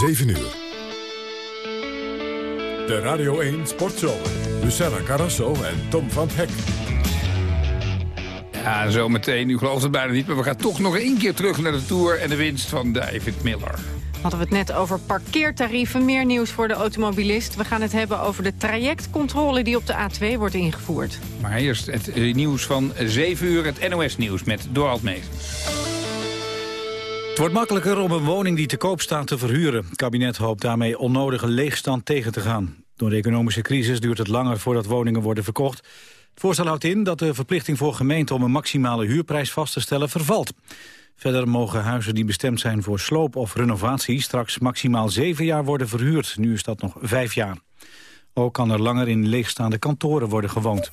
7 uur. De Radio 1 Sportzomer. Luciana Carrasso en Tom van Hek. Ja, zometeen. U gelooft het bijna niet, maar we gaan toch nog één keer terug naar de Tour... en de winst van David Miller. Hadden we het net over parkeertarieven. Meer nieuws voor de automobilist. We gaan het hebben over de trajectcontrole die op de A2 wordt ingevoerd. Maar eerst het eh, nieuws van 7 uur, het NOS-nieuws met Dorald Mees. Wordt makkelijker om een woning die te koop staat te verhuren. Het kabinet hoopt daarmee onnodige leegstand tegen te gaan. Door de economische crisis duurt het langer voordat woningen worden verkocht. Het voorstel houdt in dat de verplichting voor gemeenten om een maximale huurprijs vast te stellen vervalt. Verder mogen huizen die bestemd zijn voor sloop of renovatie straks maximaal zeven jaar worden verhuurd. Nu is dat nog vijf jaar. Ook kan er langer in leegstaande kantoren worden gewoond.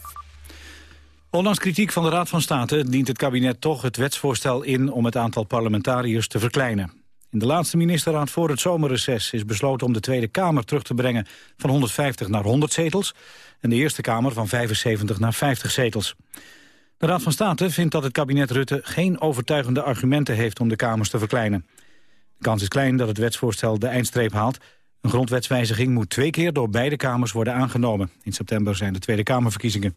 Ondanks kritiek van de Raad van State dient het kabinet toch het wetsvoorstel in om het aantal parlementariërs te verkleinen. In de laatste ministerraad voor het zomerreces is besloten om de Tweede Kamer terug te brengen van 150 naar 100 zetels en de Eerste Kamer van 75 naar 50 zetels. De Raad van State vindt dat het kabinet Rutte geen overtuigende argumenten heeft om de Kamers te verkleinen. De kans is klein dat het wetsvoorstel de eindstreep haalt. Een grondwetswijziging moet twee keer door beide Kamers worden aangenomen. In september zijn de Tweede Kamerverkiezingen.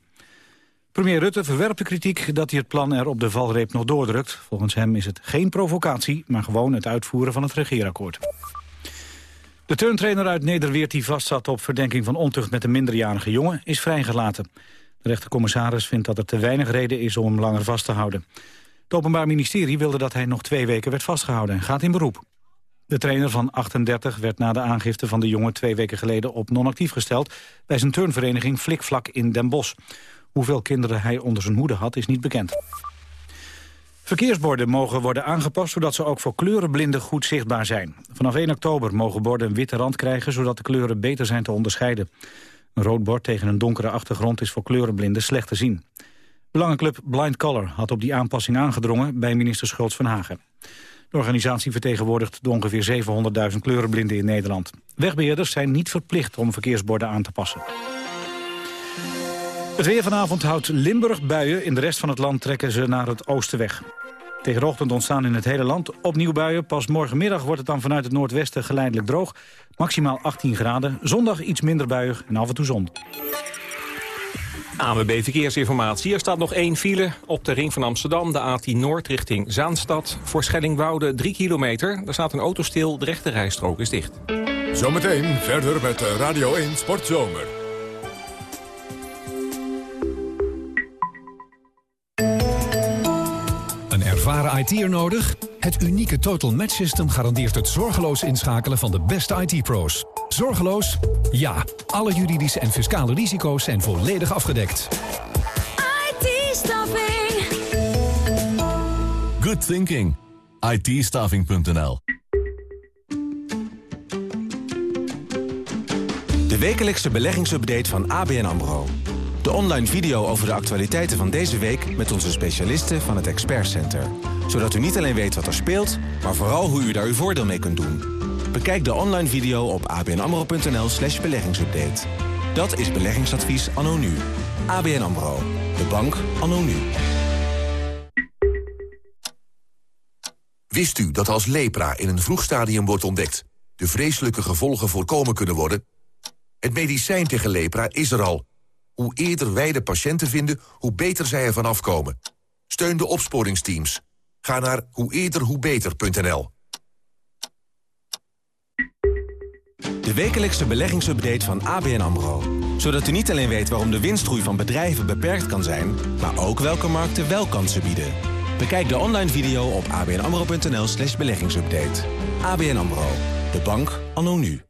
Premier Rutte verwerpt de kritiek dat hij het plan er op de valreep nog doordrukt. Volgens hem is het geen provocatie, maar gewoon het uitvoeren van het regeerakkoord. De turntrainer uit Nederweert die vastzat op verdenking van ontucht met een minderjarige jongen is vrijgelaten. De rechtercommissaris vindt dat er te weinig reden is om hem langer vast te houden. Het Openbaar Ministerie wilde dat hij nog twee weken werd vastgehouden en gaat in beroep. De trainer van 38 werd na de aangifte van de jongen twee weken geleden op non-actief gesteld bij zijn turnvereniging Flikvlak in Den Bosch. Hoeveel kinderen hij onder zijn hoede had is niet bekend. Verkeersborden mogen worden aangepast zodat ze ook voor kleurenblinden goed zichtbaar zijn. Vanaf 1 oktober mogen borden een witte rand krijgen zodat de kleuren beter zijn te onderscheiden. Een rood bord tegen een donkere achtergrond is voor kleurenblinden slecht te zien. Belangenclub Blind Color had op die aanpassing aangedrongen bij minister Schultz van Hagen. De organisatie vertegenwoordigt de ongeveer 700.000 kleurenblinden in Nederland. Wegbeheerders zijn niet verplicht om verkeersborden aan te passen. Het weer vanavond houdt Limburg buien. In de rest van het land trekken ze naar het oosten weg. Tegen de ochtend ontstaan in het hele land opnieuw buien. Pas morgenmiddag wordt het dan vanuit het noordwesten geleidelijk droog. Maximaal 18 graden. Zondag iets minder buiig en af en toe zon. ANWB Verkeersinformatie. Er staat nog één file op de ring van Amsterdam. De A10 Noord richting Zaanstad. Voor Schellingwoude 3 kilometer. Daar staat een auto stil. De rechte rijstrook is dicht. Zometeen verder met Radio 1 Sportzomer. Ervaren IT'er nodig? Het unieke Total Match System garandeert het zorgeloos inschakelen van de beste IT-pro's. Zorgeloos? Ja. Alle juridische en fiscale risico's zijn volledig afgedekt. IT-staffing. Good thinking. IT-staffing.nl De wekelijkse beleggingsupdate van ABN AMRO. De online video over de actualiteiten van deze week met onze specialisten van het Expert Center. Zodat u niet alleen weet wat er speelt, maar vooral hoe u daar uw voordeel mee kunt doen. Bekijk de online video op abnamro.nl slash beleggingsupdate. Dat is beleggingsadvies anno nu. ABN AMRO. De bank anno nu. Wist u dat als lepra in een vroeg stadium wordt ontdekt... de vreselijke gevolgen voorkomen kunnen worden? Het medicijn tegen lepra is er al. Hoe eerder wij de patiënten vinden, hoe beter zij ervan afkomen. Steun de opsporingsteams. Ga naar hoe eerder hoe beter.nl. De wekelijkse beleggingsupdate van ABN AMRO. Zodat u niet alleen weet waarom de winstgroei van bedrijven beperkt kan zijn... maar ook welke markten wel kansen bieden. Bekijk de online video op abnamro.nl slash beleggingsupdate. ABN AMRO. De bank anno nu.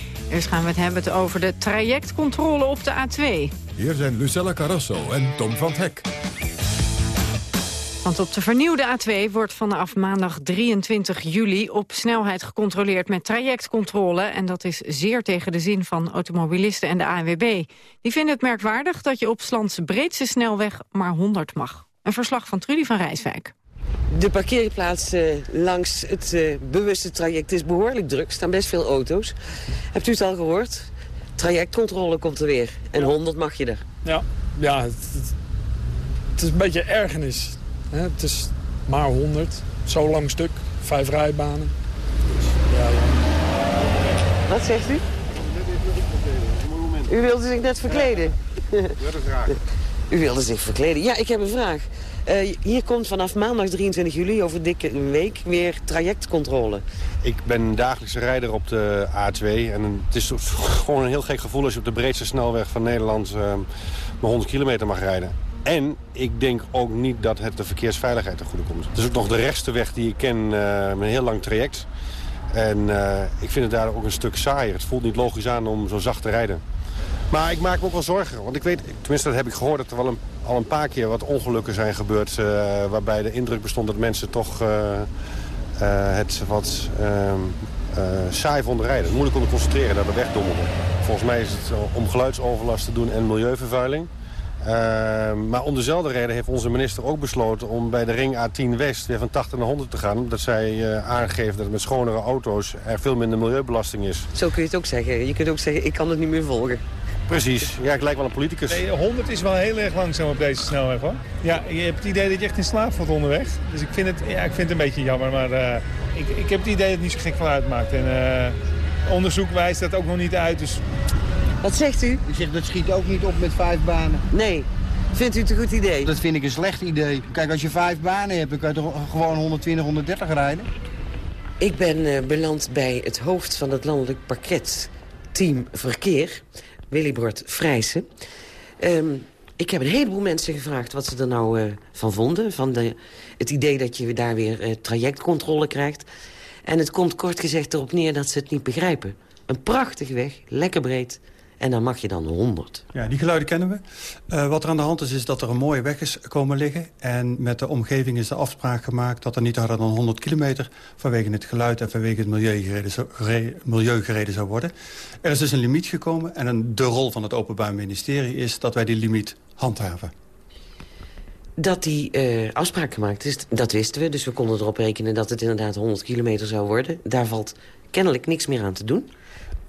Eerst gaan we het hebben over de trajectcontrole op de A2. Hier zijn Lucella Carrasso en Tom van Hek. Want op de vernieuwde A2 wordt vanaf maandag 23 juli op snelheid gecontroleerd met trajectcontrole. En dat is zeer tegen de zin van automobilisten en de ANWB. Die vinden het merkwaardig dat je op Slands breedste snelweg maar 100 mag. Een verslag van Trudy van Rijswijk. De parkeerplaats uh, langs het uh, bewuste traject is behoorlijk druk. Er staan best veel auto's. Hebt u het al gehoord? Trajectcontrole komt er weer. En 100 mag je er. Ja, ja het, het, het is een beetje ergernis. Hè? Het is maar 100. Zo lang stuk. Vijf rijbanen. Dus, ja, ja. Wat zegt u? U wilde zich net verkleden. U wilde zich verkleden. Ja, ik heb een vraag. Uh, hier komt vanaf maandag 23 juli, over dikke week, weer trajectcontrole. Ik ben dagelijkse rijder op de A2. En het is gewoon een heel gek gevoel als je op de breedste snelweg van Nederland... Uh, maar 100 kilometer mag rijden. En ik denk ook niet dat het de verkeersveiligheid ten goede komt. Het is ook nog de rechtste weg die ik ken uh, met een heel lang traject. En uh, ik vind het daar ook een stuk saaier. Het voelt niet logisch aan om zo zacht te rijden. Maar ik maak me ook wel zorgen. Want ik weet, tenminste dat heb ik gehoord... dat er wel al een paar keer wat ongelukken zijn gebeurd... Uh, waarbij de indruk bestond dat mensen toch uh, uh, het wat ehm, saai vonden rijden. Moeilijk konden concentreren, dat de weg dommelde. Volgens mij is het om geluidsoverlast te doen en milieuvervuiling. Uh, maar om dezelfde reden heeft onze minister ook besloten om bij de ring A10 West weer van 80 naar 100 te gaan. Omdat zij aangeeft dat met schonere auto's er veel minder milieubelasting is. Zo kun je het ook zeggen. Je kunt ook zeggen, ik kan het niet meer volgen. Precies. Ja, ik lijk wel een politicus. Nee, 100 is wel heel erg langzaam op deze snelweg, hoor. Ja, je hebt het idee dat je echt in slaap valt onderweg. Dus ik vind het, ja, ik vind het een beetje jammer, maar uh, ik, ik heb het idee dat het niet zo gek van uitmaakt. En onderzoek wijst dat ook nog niet uit, dus wat zegt u? Ik zeg, dat schiet ook niet op met vijf banen. Nee. Vindt u het een goed idee? Dat vind ik een slecht idee. Kijk, als je vijf banen hebt, dan kan je toch gewoon 120, 130 rijden? Ik ben uh, beland bij het hoofd van het landelijk parket team verkeer, Willybord Vrijsen. Um, ik heb een heleboel mensen gevraagd wat ze er nou uh, van vonden. Van de, het idee dat je daar weer uh, trajectcontrole krijgt. En het komt kort gezegd erop neer dat ze het niet begrijpen. Een prachtige weg, lekker breed, en dan mag je dan 100. Ja, die geluiden kennen we. Uh, wat er aan de hand is, is dat er een mooie weg is komen liggen. En met de omgeving is de afspraak gemaakt dat er niet harder dan 100 kilometer... vanwege het geluid en vanwege het milieu gereden, zou, milieu gereden zou worden. Er is dus een limiet gekomen. En een, de rol van het Openbaar Ministerie is dat wij die limiet handhaven. Dat die uh, afspraak gemaakt is, dat wisten we. Dus we konden erop rekenen dat het inderdaad 100 kilometer zou worden. Daar valt kennelijk niks meer aan te doen.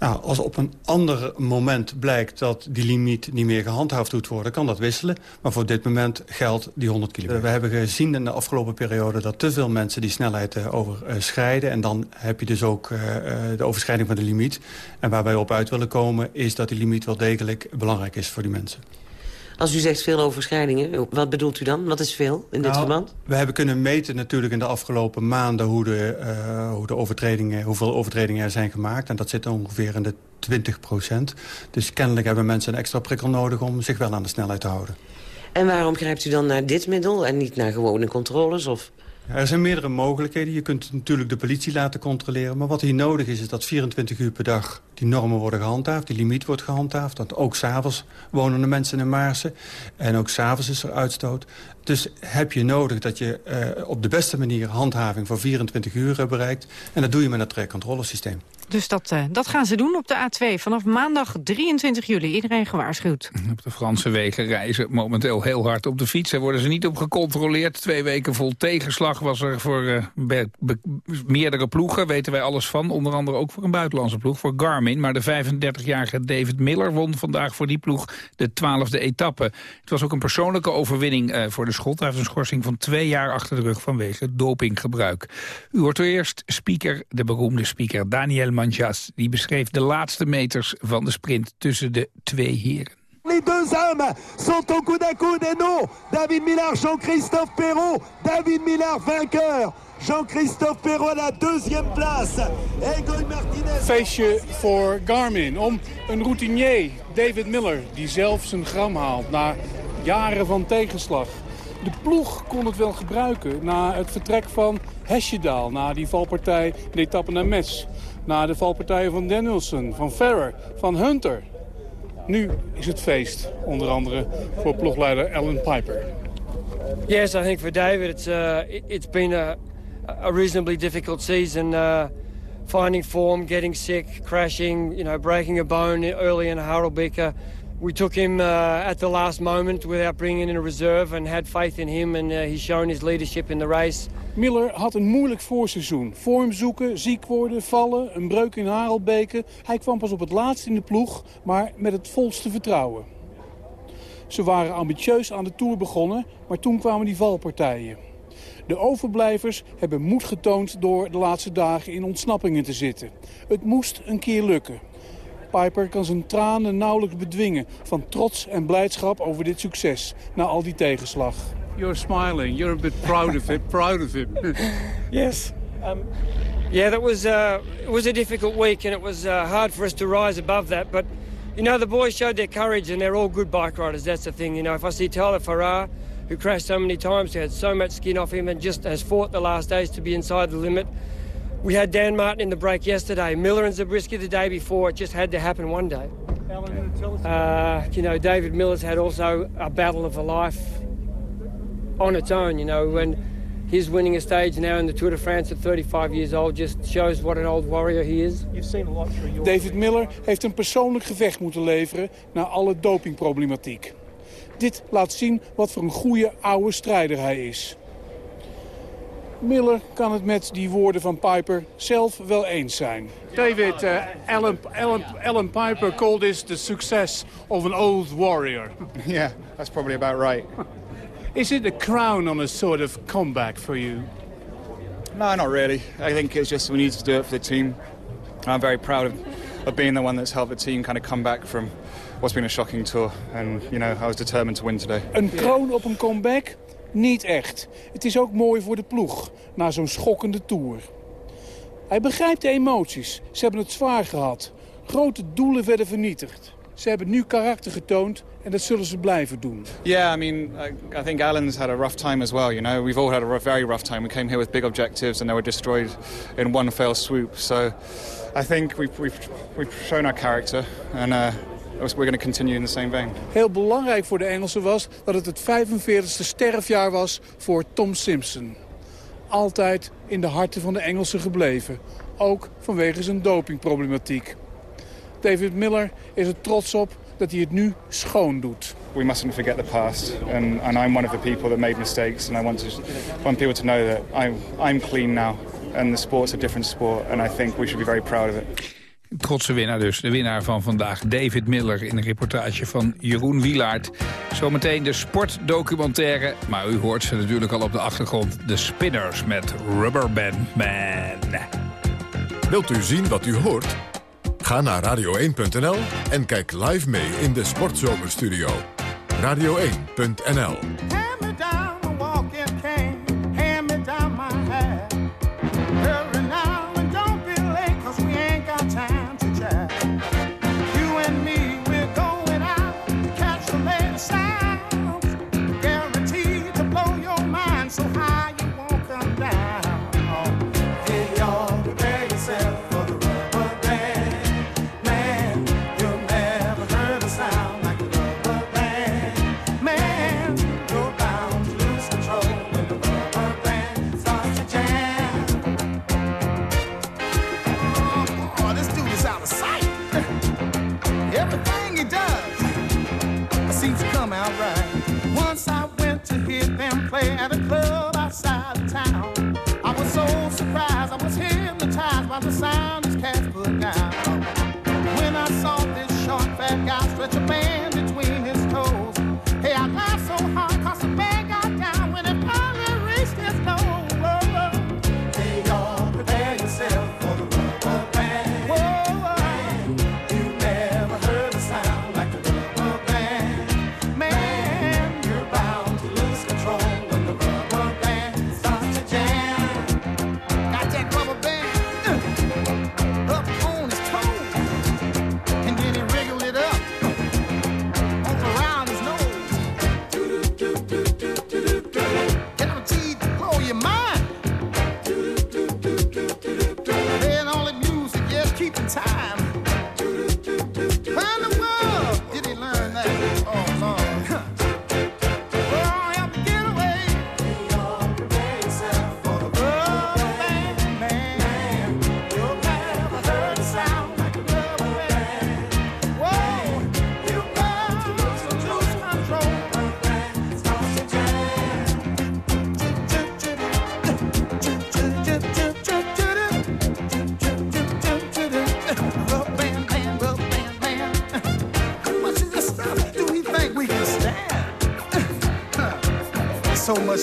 Nou, als op een ander moment blijkt dat die limiet niet meer gehandhaafd moet worden... kan dat wisselen, maar voor dit moment geldt die 100 kilometer. We hebben gezien in de afgelopen periode dat te veel mensen die snelheid uh, overschrijden... en dan heb je dus ook uh, de overschrijding van de limiet. En waar wij op uit willen komen is dat die limiet wel degelijk belangrijk is voor die mensen. Als u zegt veel overschrijdingen, wat bedoelt u dan? Wat is veel in dit nou, verband? We hebben kunnen meten natuurlijk in de afgelopen maanden... Hoe de, uh, hoe de overtredingen, hoeveel overtredingen er zijn gemaakt. En dat zit ongeveer in de 20 procent. Dus kennelijk hebben mensen een extra prikkel nodig... om zich wel aan de snelheid te houden. En waarom grijpt u dan naar dit middel en niet naar gewone controles? Of... Er zijn meerdere mogelijkheden. Je kunt natuurlijk de politie laten controleren. Maar wat hier nodig is, is dat 24 uur per dag die normen worden gehandhaafd. Die limiet wordt gehandhaafd. Dat ook s'avonds wonen de mensen in Maarsen. En ook s'avonds is er uitstoot. Dus heb je nodig dat je uh, op de beste manier handhaving voor 24 uur bereikt. En dat doe je met het trajectcontrolesysteem. Dus dat, uh, dat gaan ze doen op de A2 vanaf maandag 23 juli. Iedereen gewaarschuwd. Op de Franse wegen reizen momenteel heel hard op de fiets. Daar worden ze niet op gecontroleerd. Twee weken vol tegenslag was er voor uh, meerdere ploegen. Weten wij alles van. Onder andere ook voor een buitenlandse ploeg, voor Garmin. Maar de 35-jarige David Miller won vandaag voor die ploeg de twaalfde etappe. Het was ook een persoonlijke overwinning uh, voor de Schot. Hij heeft een schorsing van twee jaar achter de rug vanwege dopinggebruik. U hoort eerst speaker, de beroemde speaker Daniel Manjas. Die beschreef de laatste meters van de sprint tussen de twee heren. Les deux hommes sont au coude à coude et non, David Millard, Jean-Christophe Perrault, David Millard vainqueur. Jean-Christophe Perrault à la deuxième place. Egon Martinez. Feestje voor Garmin om een routinier, David Miller, die zelf zijn gram haalt na jaren van tegenslag. De ploeg kon het wel gebruiken na het vertrek van Hesjedaal, na die valpartij, de etappe naar Metz. Na de valpartijen van Danielson, van Ferrer, van Hunter. Nu is het feest, onder andere voor ploegleider Alan Piper. Yes, I think for David it's uh, it's been a, a reasonably difficult season. Uh, finding form, getting sick, crashing, you know, breaking a bone early in Harelbeke. We took him uh, at the last moment without bringing in a reserve and had faith in him and uh, he's shown his leadership in the race. Miller had een moeilijk voorseizoen. Vorm zoeken, ziek worden, vallen, een breuk in Harelbeke. Hij kwam pas op het laatst in de ploeg, maar met het volste vertrouwen. Ze waren ambitieus aan de Tour begonnen, maar toen kwamen die valpartijen. De overblijvers hebben moed getoond door de laatste dagen in ontsnappingen te zitten. Het moest een keer lukken. Piper kan zijn tranen nauwelijks bedwingen van trots en blijdschap over dit succes na al die tegenslag. You're smiling. You're a bit proud of it. Proud of him. yes. Um, yeah, that was uh, it was a difficult week, and it was uh, hard for us to rise above that. But you know, the boys showed their courage, and they're all good bike riders. That's the thing. You know, if I see Tyler Farrar, who crashed so many times, who had so much skin off him, and just has fought the last days to be inside the limit. We had Dan Martin in the break yesterday, Miller and Zabriskie the day before. It just had to happen one day. Uh, you know, David Miller's had also a battle of a life on its own, you know, when his winning a stage now in the Tour de France at 35 years old just shows what an old warrior he is. You've seen a lot through your... David Miller heeft een persoonlijk gevecht moeten leveren na alle dopingproblematiek. Dit laat zien wat voor een goede oude strijder hij is. Miller kan het met die woorden van Piper zelf wel eens zijn. David, uh, Alan, Alan, Alan Piper called this the success of an old warrior. Yeah, that's probably about right. Is it a crown on a sort of comeback for you? No, not really. I think it's just we need to do it for the team. I'm very proud of, of being the one that's helped the team kind of come back from what's been a shocking tour. And, you know, I was determined to win today. Een kroon op een comeback? Niet echt. Het is ook mooi voor de ploeg, na zo'n schokkende tour. Hij begrijpt de emoties. Ze hebben het zwaar gehad. Grote doelen werden vernietigd. Ze hebben nu karakter getoond en dat zullen ze blijven doen. Yeah, I mean, I, I think Alan's had a rough time as well, you know. We've all had a very rough time. We came here with big objectives and they were destroyed in one fell swoop. So I think we've, we've, we've shown our character and uh, we're going to continue in the same vein. Heel belangrijk voor de Engelsen was dat het het 45e sterfjaar was voor Tom Simpson. Altijd in de harten van de Engelsen gebleven. Ook vanwege zijn dopingproblematiek. David Miller is er trots op dat hij het nu schoon doet. We mustn't forget the past, and, and I'm one of the people that made mistakes, and I want to want people to know that I'm I'm clean now, and the sport's a different sport, and I think we should be very proud of it. Trotse winnaar dus, de winnaar van vandaag, David Miller... in een reportage van Jeroen Wielaert. Zometeen de sportdocumentaire, maar u hoort ze natuurlijk al op de achtergrond... de Spinners met Rubberband Man. Wilt u zien wat u hoort? Ga naar radio1.nl en kijk live mee in de Sportzomerstudio. Radio1.nl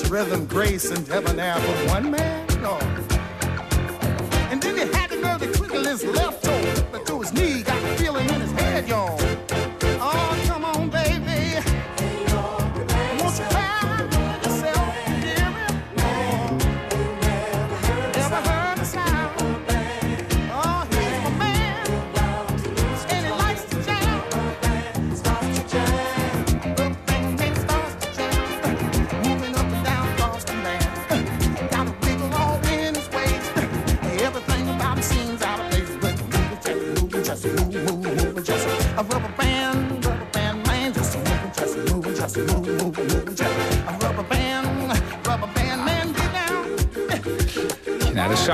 rhythm, grace, and debonair for one man, Lord. And then he had the nerve to twinkle his left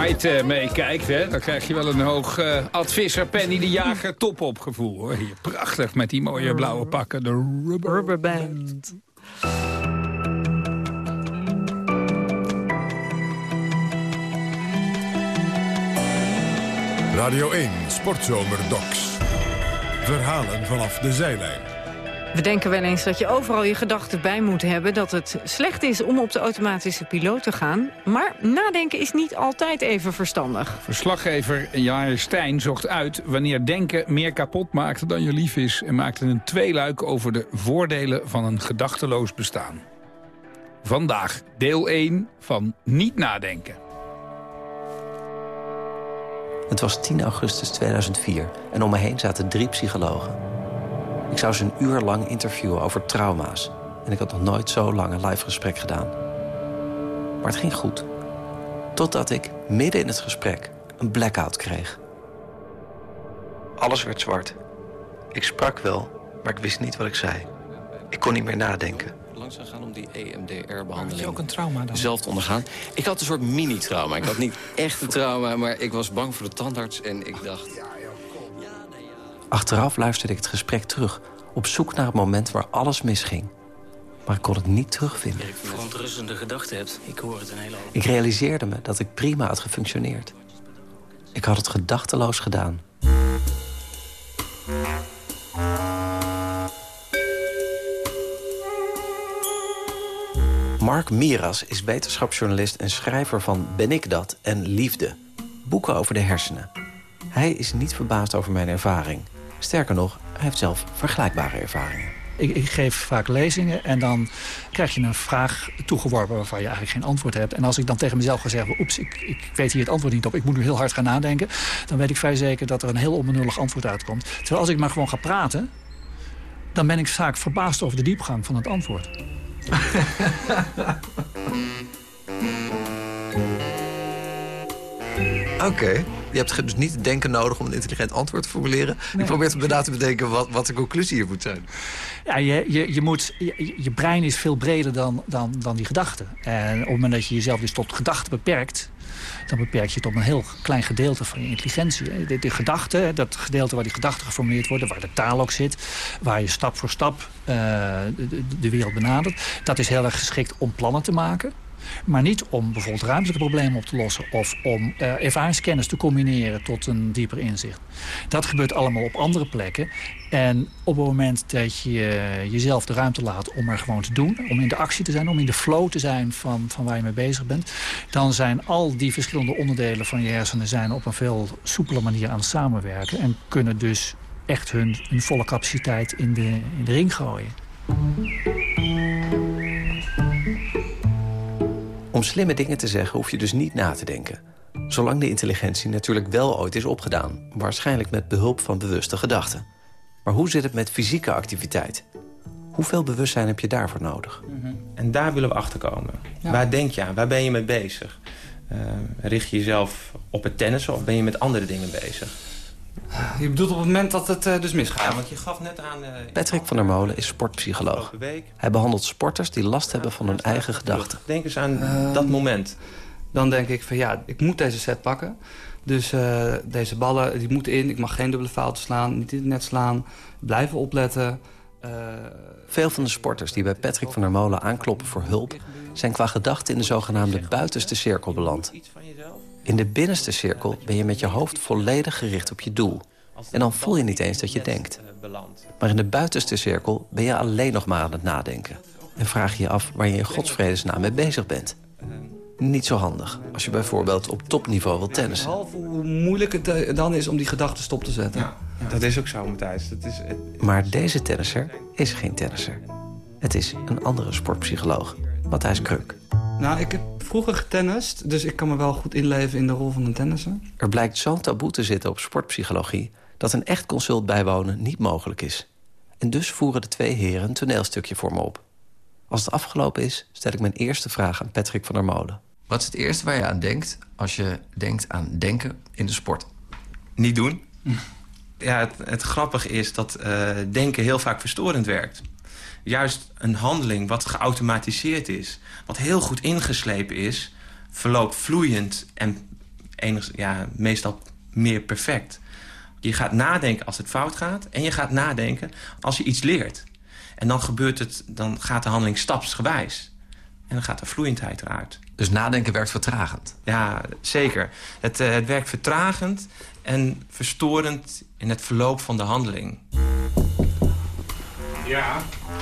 Eh, meekijkt, hè, dan krijg je wel een hoog uh, advisser Penny de Jager top op gevoel. Hoor. Hier, prachtig met die mooie blauwe pakken. De rubber, Rubber band. Radio 1 Sportzomer Docs. Verhalen vanaf de zijlijn. We denken wel eens dat je overal je gedachten bij moet hebben... dat het slecht is om op de automatische piloot te gaan. Maar nadenken is niet altijd even verstandig. Verslaggever Jair Stijn zocht uit wanneer denken meer kapot maakt dan je lief is... en maakte een tweeluik over de voordelen van een gedachteloos bestaan. Vandaag deel 1 van Niet nadenken. Het was 10 augustus 2004 en om me heen zaten drie psychologen. Ik zou ze een uur lang interviewen over trauma's. En ik had nog nooit zo lang een live gesprek gedaan. Maar het ging goed. Totdat ik midden in het gesprek een blackout kreeg. Alles werd zwart. Ik sprak wel, maar ik wist niet wat ik zei. Ik kon niet meer nadenken. Langs gegaan om die EMDR-behandeling. Had je ook een trauma dan? Zelf te ondergaan. Ik had een soort mini-trauma. Ik had niet echt een trauma, maar ik was bang voor de tandarts. En ik dacht, Achteraf luisterde ik het gesprek terug, op zoek naar het moment waar alles misging. Maar ik kon het niet terugvinden. verontrustende gedachten hebt. Ik hoor het een hele hoop. Ik realiseerde me dat ik prima had gefunctioneerd. Ik had het gedachteloos gedaan. Mark Miras is wetenschapsjournalist en schrijver van Ben ik dat en Liefde. Boeken over de hersenen. Hij is niet verbaasd over mijn ervaring. Sterker nog, hij heeft zelf vergelijkbare ervaringen. Ik, ik, geef vaak lezingen en dan krijg je een vraag toegeworpen... waarvan je eigenlijk geen antwoord hebt. En als ik dan tegen mezelf ga zeggen... oeps, ik, ik weet hier het antwoord niet op, ik moet nu heel hard gaan nadenken... dan weet ik vrij zeker dat er een heel onbenullig antwoord uitkomt. Terwijl als ik maar gewoon ga praten... dan ben ik vaak verbaasd over de diepgang van het antwoord. Oké. Je hebt dus niet het denken nodig om een intelligent antwoord te formuleren. Je probeert inderdaad te bedenken wat, wat de conclusie hier moet zijn. Ja, je, je, je, moet, je, je brein is veel breder dan, dan, dan die gedachten. En op het moment dat je jezelf dus tot gedachten beperkt... dan beperk je tot een heel klein gedeelte van je intelligentie. De, de gedachten, dat gedeelte waar die gedachten geformuleerd worden... waar de taal ook zit, waar je stap voor stap uh, de, de wereld benadert... dat is heel erg geschikt om plannen te maken... Maar niet om bijvoorbeeld ruimtelijke problemen op te lossen... of om uh, ervaringskennis te combineren tot een dieper inzicht. Dat gebeurt allemaal op andere plekken. En op het moment dat je jezelf de ruimte laat om er gewoon te doen... om in de actie te zijn, om in de flow te zijn van, van waar je mee bezig bent... dan zijn al die verschillende onderdelen van je hersenen... zijn op een veel soepele manier aan het samenwerken... en kunnen dus echt hun, volle capaciteit in de, in de ring gooien. Slimme dingen te zeggen hoef je dus niet na te denken. Zolang de intelligentie natuurlijk wel ooit is opgedaan. Waarschijnlijk met behulp van bewuste gedachten. Maar hoe zit het met fysieke activiteit? Hoeveel bewustzijn heb je daarvoor nodig? En daar willen we achter komen. Waar denk je aan? Waar ben je mee bezig? Uh, richt je jezelf op het tennissen of ben je met andere dingen bezig? Je bedoelt op het moment dat het uh, dus misgaat? Ja, want je gaf net aan... Uh, Patrick van der Molen is sportpsycholoog. Hij behandelt sporters die last hebben van hun eigen gedachten. Denk eens aan uh, dat moment. Dan denk ik van ja, ik moet deze set pakken. Dus uh, deze ballen, die moeten in. Ik mag geen dubbele fouten slaan, niet in het net slaan. Blijven opletten. Uh, Veel van de sporters die bij Patrick van der Molen aankloppen voor hulp... zijn qua gedachten in de zogenaamde buitenste cirkel beland. In de binnenste cirkel ben je met je hoofd volledig gericht op je doel. En dan voel je niet eens dat je denkt. Maar in de buitenste cirkel ben je alleen nog maar aan het nadenken. en vraag je je af waar je in godsvredesnaam mee bezig bent. Niet zo handig als je bijvoorbeeld op topniveau wilt tennissen. Behalve hoe moeilijk het eh, dan is om die gedachten stop te zetten. Dat is ook zo, Matthijs. Dat is, Maar deze tennisser is geen tennisser. Het is een andere sportpsycholoog, Matthijs Kruk. Nou, ik heb vroeger getennist, dus ik kan me wel goed inleven in de rol van een tennisser. Er blijkt zo'n taboe te zitten op sportpsychologie... dat een echt consult bijwonen niet mogelijk is. En dus voeren de twee heren een toneelstukje voor me op. Als het afgelopen is, stel ik mijn eerste vraag aan Patrick van der Molen. Wat is het eerste waar je aan denkt als je denkt aan denken in de sport? Niet doen. Ja, het, het grappige is dat eh, denken heel vaak verstorend werkt. Juist een handeling wat geautomatiseerd is... wat heel goed ingeslepen is... verloopt vloeiend en enig, ja, meestal meer perfect. Je gaat nadenken als het fout gaat... en je gaat nadenken als je iets leert. En dan, gebeurt het, dan gaat de handeling stapsgewijs. En dan gaat de vloeiendheid eruit. Dus nadenken werkt vertragend? Ja, zeker. Het, eh, het werkt vertragend en verstorend in het verloop van de handeling. Ja.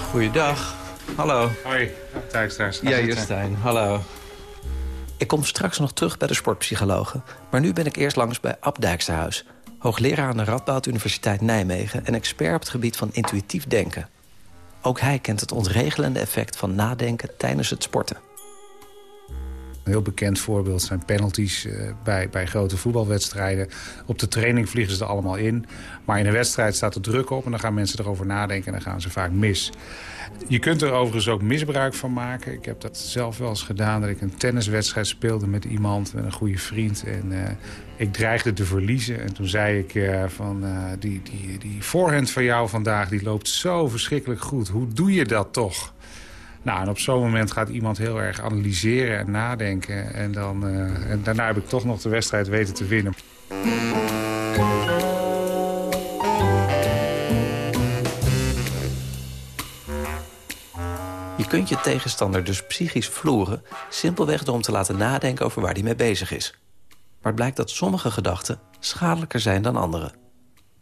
Goeiedag. Hallo. Hoi, Dijkstra. Ja, Justijn. Hallo. Ik kom straks nog terug bij de sportpsychologen. Maar nu ben ik eerst langs bij Ab Dijksterhuis. Hoogleraar aan de Radboud Universiteit Nijmegen... en expert op het gebied van intuïtief denken. Ook hij kent het ontregelende effect van nadenken tijdens het sporten. Een heel bekend voorbeeld zijn penalties eh, bij, bij grote voetbalwedstrijden. Op de training vliegen ze er allemaal in. Maar in een wedstrijd staat er druk op en dan gaan mensen erover nadenken... en dan gaan ze vaak mis. Je kunt er overigens ook misbruik van maken. Ik heb dat zelf wel eens gedaan, dat ik een tenniswedstrijd speelde met iemand... met een goede vriend en uh, ik dreigde te verliezen. En toen zei ik uh, van, die, die, die voorhand van jou vandaag die loopt zo verschrikkelijk goed. Hoe doe je dat toch? Nou, en op zo'n moment gaat iemand heel erg analyseren en nadenken. En, dan, uh, en daarna heb ik toch nog de wedstrijd weten te winnen. Je kunt je tegenstander dus psychisch vloeren... simpelweg door hem te laten nadenken over waar hij mee bezig is. Maar het blijkt dat sommige gedachten schadelijker zijn dan andere.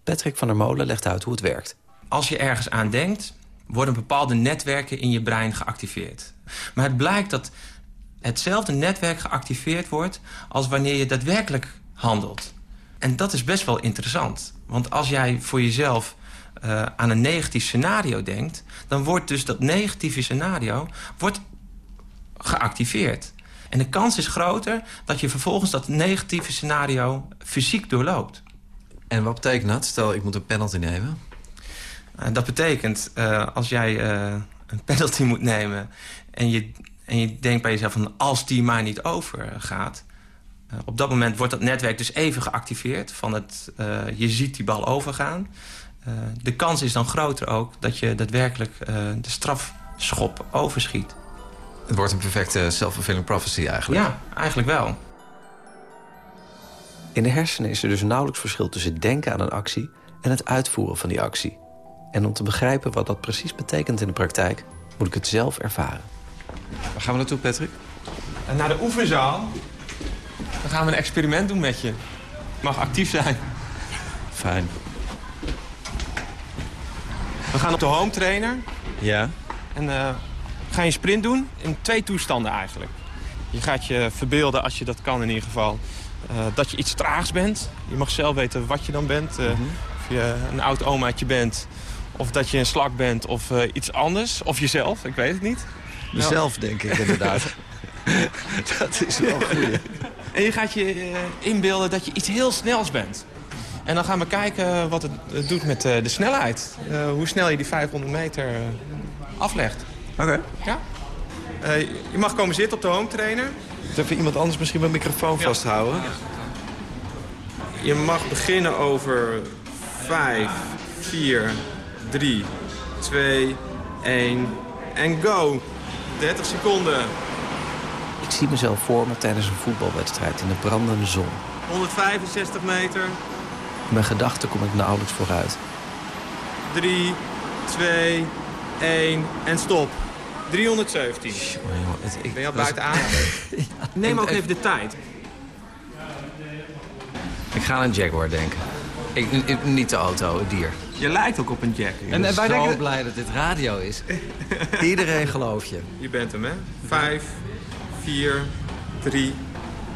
Patrick van der Molen legt uit hoe het werkt. Als je ergens aan denkt, worden bepaalde netwerken in je brein geactiveerd. Maar het blijkt dat hetzelfde netwerk geactiveerd wordt... als wanneer je daadwerkelijk handelt. En dat is best wel interessant. Want als jij voor jezelf uh, aan een negatief scenario denkt... dan wordt dus dat negatieve scenario wordt geactiveerd. En de kans is groter dat je vervolgens dat negatieve scenario fysiek doorloopt. En wat betekent dat? Stel, ik moet een penalty nemen. Uh, dat betekent, uh, als jij uh, een penalty moet nemen... En je, en je denkt bij jezelf van als die maar niet overgaat... op dat moment wordt dat netwerk dus even geactiveerd. Van het, je ziet die bal overgaan. de kans is dan groter ook dat je daadwerkelijk de strafschop overschiet. Het wordt een perfecte self-fulfilling prophecy eigenlijk. Ja, eigenlijk wel. In de hersenen is er dus nauwelijks verschil tussen denken aan een actie... en het uitvoeren van die actie. En om te begrijpen wat dat precies betekent in de praktijk... moet ik het zelf ervaren. Waar gaan we naartoe, Patrick? Naar de oefenzaal. Dan gaan we een experiment doen met je. Je mag actief zijn. Fijn. We gaan op de home trainer. Ja. En uh, ga je sprint doen in twee toestanden eigenlijk. Je gaat je verbeelden, als je dat kan in ieder geval... Uh, dat je iets traags bent. Je mag zelf weten wat je dan bent. Uh, mm -hmm. Of je een oud omaatje bent. Of dat je een slak bent of uh, iets anders. Of jezelf, ik weet het niet. Mezelf, nou. denk ik inderdaad. dat is wel goed. En je gaat je inbeelden dat je iets heel snels bent. En dan gaan we kijken wat het, het doet met de snelheid. hoe snel je die 500 meter aflegt. Oké. Okay. Ja? Uh, je mag komen zitten op de home trainer. Even iemand anders misschien mijn microfoon ja. vasthouden. Je mag beginnen over 5, 4, 3, 2, 1 en go. 30 seconden. Ik zie mezelf voor me tijdens een voetbalwedstrijd in de brandende zon. 165 meter. In mijn gedachten kom ik nauwelijks vooruit. 3, 2, 1 en stop. 317. Jongen, het, ik, ben je al buiten aan? ja, Neem ook even de tijd. Ik ga aan een Jaguar denken. Ik, ik, niet de auto, het dier. Je lijkt ook op een jack. En, en wij zo denken... blij dat dit radio is. Iedereen gelooft je. Je bent hem, hè? Vijf, vier, drie,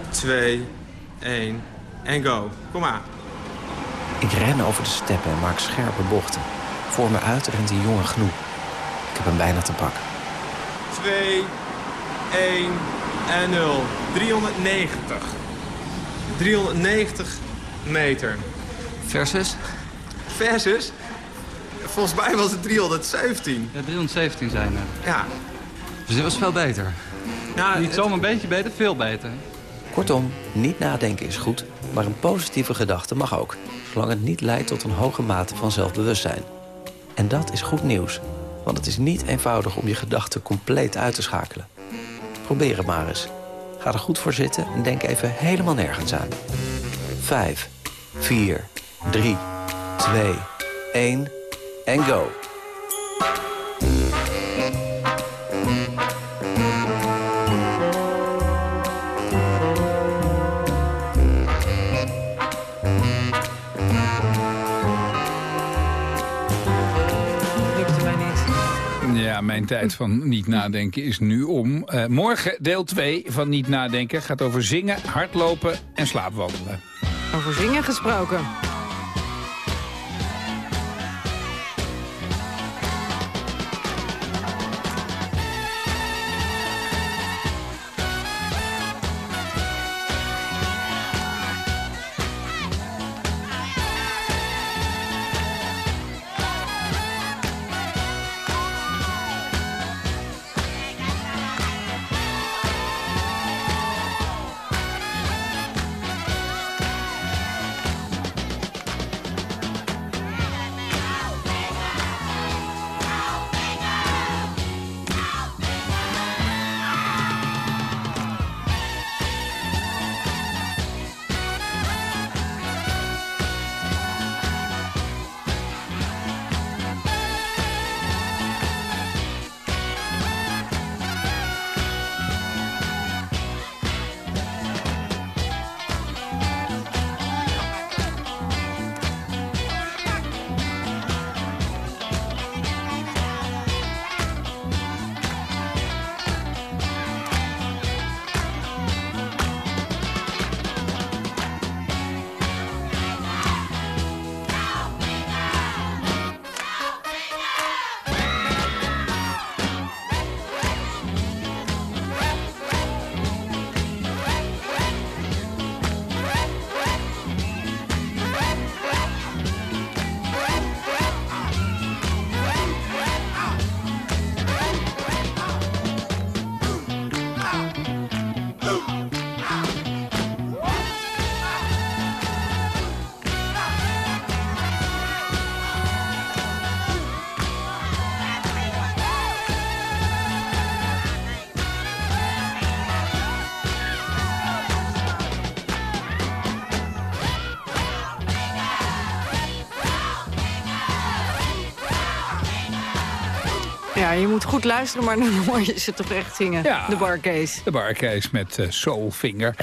twee, één en go. Kom maar. Ik ren over de steppen en maak scherpe bochten. Voor me uit rent een jonge gnoe. Ik heb hem bijna te pakken. 2, 1 en 0. 390. 390 meter. Versus? Versus? Volgens mij was het 317. Ja, 317 zijn er. Ja. Dus dit was veel beter. Nou, Niet zomaar een beetje beter, veel beter. Kortom, niet nadenken is goed, maar een positieve gedachte mag ook. Zolang het niet leidt tot een hoge mate van zelfbewustzijn. En dat is goed nieuws, want het is niet eenvoudig om je gedachten compleet uit te schakelen. Probeer het maar eens. Ga er goed voor zitten en denk even helemaal nergens aan. 5, 4, 3, 2, 1 en go. Ja, mijn tijd van niet nadenken is nu om. Uh, morgen deel 2 van niet nadenken gaat over zingen, hardlopen en slaapwandelen. Over zingen gesproken. Ja, je moet goed luisteren, maar dan hoor je ze toch echt zingen. Ja, de Barcase. De Barcase met uh, Soulfinger.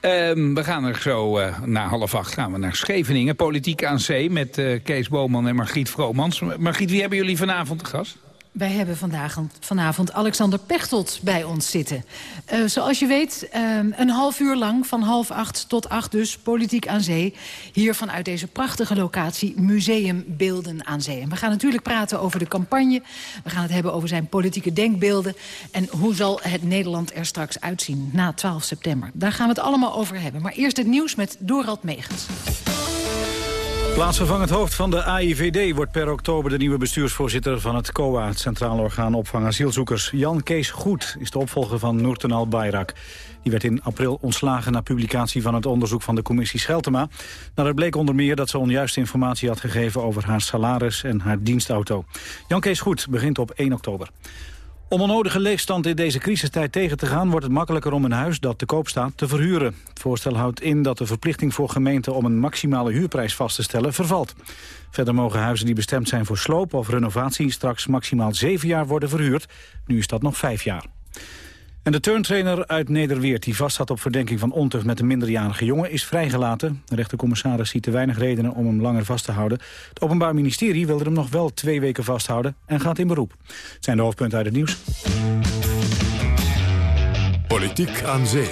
Um, we gaan er zo uh, na half acht gaan we naar Scheveningen. Politiek aan zee met uh, Kees Boman en Margriet Vromans. Margriet, wie hebben jullie vanavond te gast? Wij hebben vandaag, vanavond Alexander Pechtold bij ons zitten. Uh, zoals je weet, uh, een half uur lang, van half acht tot acht dus, politiek aan zee. Hier vanuit deze prachtige locatie, Museum Beelden aan Zee. En we gaan natuurlijk praten over de campagne. We gaan het hebben over zijn politieke denkbeelden. En hoe zal het Nederland er straks uitzien na 12 september. Daar gaan we het allemaal over hebben. Maar eerst het nieuws met Dorald Megens. Plaatsvervangend hoofd van de AIVD wordt per oktober de nieuwe bestuursvoorzitter van het COA, het Centraal Orgaan Opvang Asielzoekers. Jan Kees Goed is de opvolger van Noorten Al Bayrak. Die werd in april ontslagen na publicatie van het onderzoek van de commissie Scheltema. Nou, het bleek onder meer dat ze onjuiste informatie had gegeven over haar salaris en haar dienstauto. Jan Kees Goed begint op 1 oktober. Om onnodige leegstand in deze crisistijd tegen te gaan... wordt het makkelijker om een huis dat te koop staat te verhuren. Het voorstel houdt in dat de verplichting voor gemeenten... om een maximale huurprijs vast te stellen vervalt. Verder mogen huizen die bestemd zijn voor sloop of renovatie... straks maximaal zeven jaar worden verhuurd. Nu is dat nog vijf jaar. En de turntrainer uit Nederweert, die vastzat op verdenking van ontucht met een minderjarige jongen, is vrijgelaten. De rechtercommissaris ziet te weinig redenen om hem langer vast te houden. Het Openbaar Ministerie wilde hem nog wel twee weken vasthouden en gaat in beroep. Het zijn de hoofdpunten uit het nieuws. Politiek aan zee.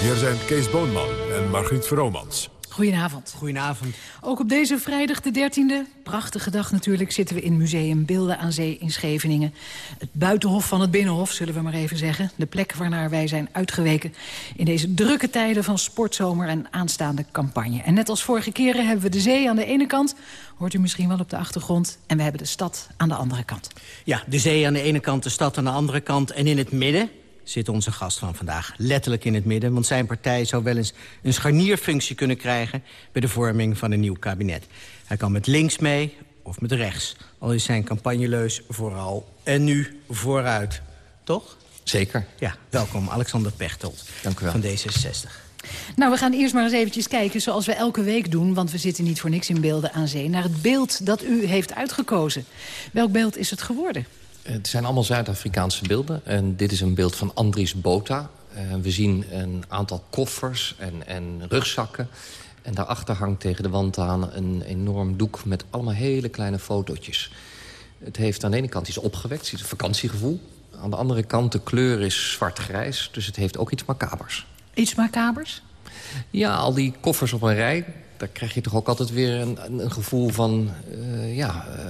Hier zijn Kees Boonman en Margriet Vromans. Goedenavond. Goedenavond. Ook op deze vrijdag de 13e, prachtige dag natuurlijk... zitten we in Museum Beelden aan Zee in Scheveningen. Het buitenhof van het Binnenhof, zullen we maar even zeggen. De plek waarnaar wij zijn uitgeweken... in deze drukke tijden van sportzomer en aanstaande campagne. En net als vorige keren hebben we de zee aan de ene kant... hoort u misschien wel op de achtergrond... en we hebben de stad aan de andere kant. Ja, de zee aan de ene kant, de stad aan de andere kant... en in het midden zit onze gast van vandaag. Letterlijk in het midden, want zijn partij zou wel eens een scharnierfunctie kunnen krijgen... bij de vorming van een nieuw kabinet. Hij kan met links mee of met rechts. Al is zijn campagneleus vooral en nu vooruit. Toch? Zeker. Ja, welkom Alexander Pechtold Dank u wel. van D66. Nou, we gaan eerst maar eens eventjes kijken, zoals we elke week doen... want we zitten niet voor niks in Beelden aan Zee... naar het beeld dat u heeft uitgekozen. Welk beeld is het geworden? Het zijn allemaal Zuid-Afrikaanse beelden. En dit is een beeld van Andries Bota. Uh, we zien een aantal koffers en, en rugzakken. En daarachter hangt tegen de wand aan een enorm doek... met allemaal hele kleine fotootjes. Het heeft aan de ene kant iets opgewekt, het is een vakantiegevoel. Aan de andere kant, de kleur is zwart-grijs. Dus het heeft ook iets macabers. Iets macabers? Ja, al die koffers op een rij... daar krijg je toch ook altijd weer een, een gevoel van... Uh, ja, uh,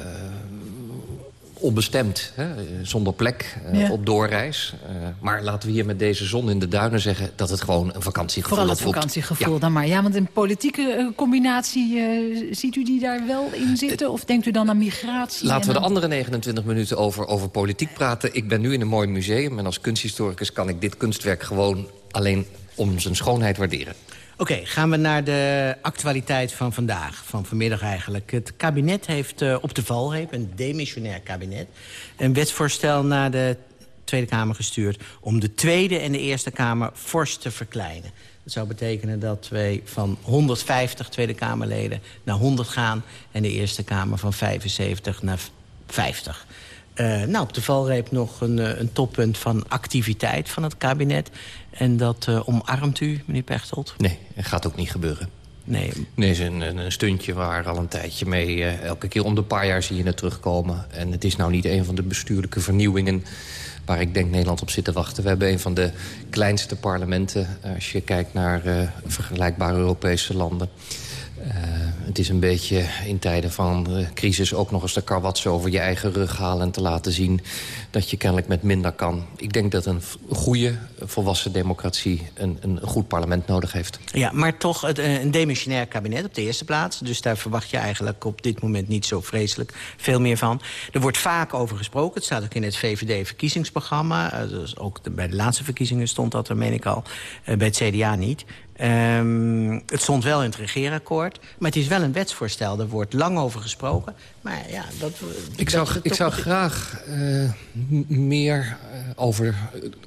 onbestemd, hè? zonder plek, uh, ja. op doorreis. Uh, maar laten we hier met deze zon in de duinen zeggen... dat het gewoon een vakantiegevoel Vooral het vakantiegevoel ja. dan maar. Ja, want een politieke uh, combinatie, ziet u die daar wel in zitten? Of denkt u dan aan migratie? Laten we de andere 29 minuten over, over politiek praten. Ik ben nu in een mooi museum en als kunsthistoricus... kan ik dit kunstwerk gewoon alleen om zijn schoonheid waarderen. Oké, gaan we naar de actualiteit van vandaag, van vanmiddag eigenlijk. Het kabinet heeft uh, op de valreep, een demissionair kabinet... een wetsvoorstel naar de Tweede Kamer gestuurd... om de Tweede en de Eerste Kamer fors te verkleinen. Dat zou betekenen dat wij van 150 Tweede Kamerleden naar 100 gaan... en de Eerste Kamer van 75 naar 50. Uh, nou, op de valreep nog een, uh, een, toppunt van activiteit van het kabinet. En dat uh, omarmt u, meneer Pechtold? Nee, dat gaat ook niet gebeuren. Nee. Nee, het is een, een stuntje waar al een tijdje mee... elke keer om de paar jaar zie je het terugkomen. En het is nou niet een van de bestuurlijke vernieuwingen... waar ik denk Nederland op zit te wachten. We hebben een van de kleinste parlementen... als je kijkt naar vergelijkbare Europese landen... Uh, het is een beetje in tijden van crisis ook nog eens de karwats over je eigen rug halen... en te laten zien dat je kennelijk met minder kan. Ik denk dat een goede, volwassen democratie een, een goed parlement nodig heeft. Ja, maar toch het, een demissionair kabinet op de eerste plaats. Dus daar verwacht je eigenlijk op dit moment niet zo vreselijk veel meer van. Er wordt vaak over gesproken. Het staat ook in het VVD-verkiezingsprogramma. Uh, dus ook bij de laatste verkiezingen stond dat er, meen ik al, bij het CDA niet... Um, het stond wel in het regeerakkoord. Maar het is wel een wetsvoorstel. Er wordt lang over gesproken. Maar ja, dat... Ik zou, dat, ik zou graag uh, meer uh, over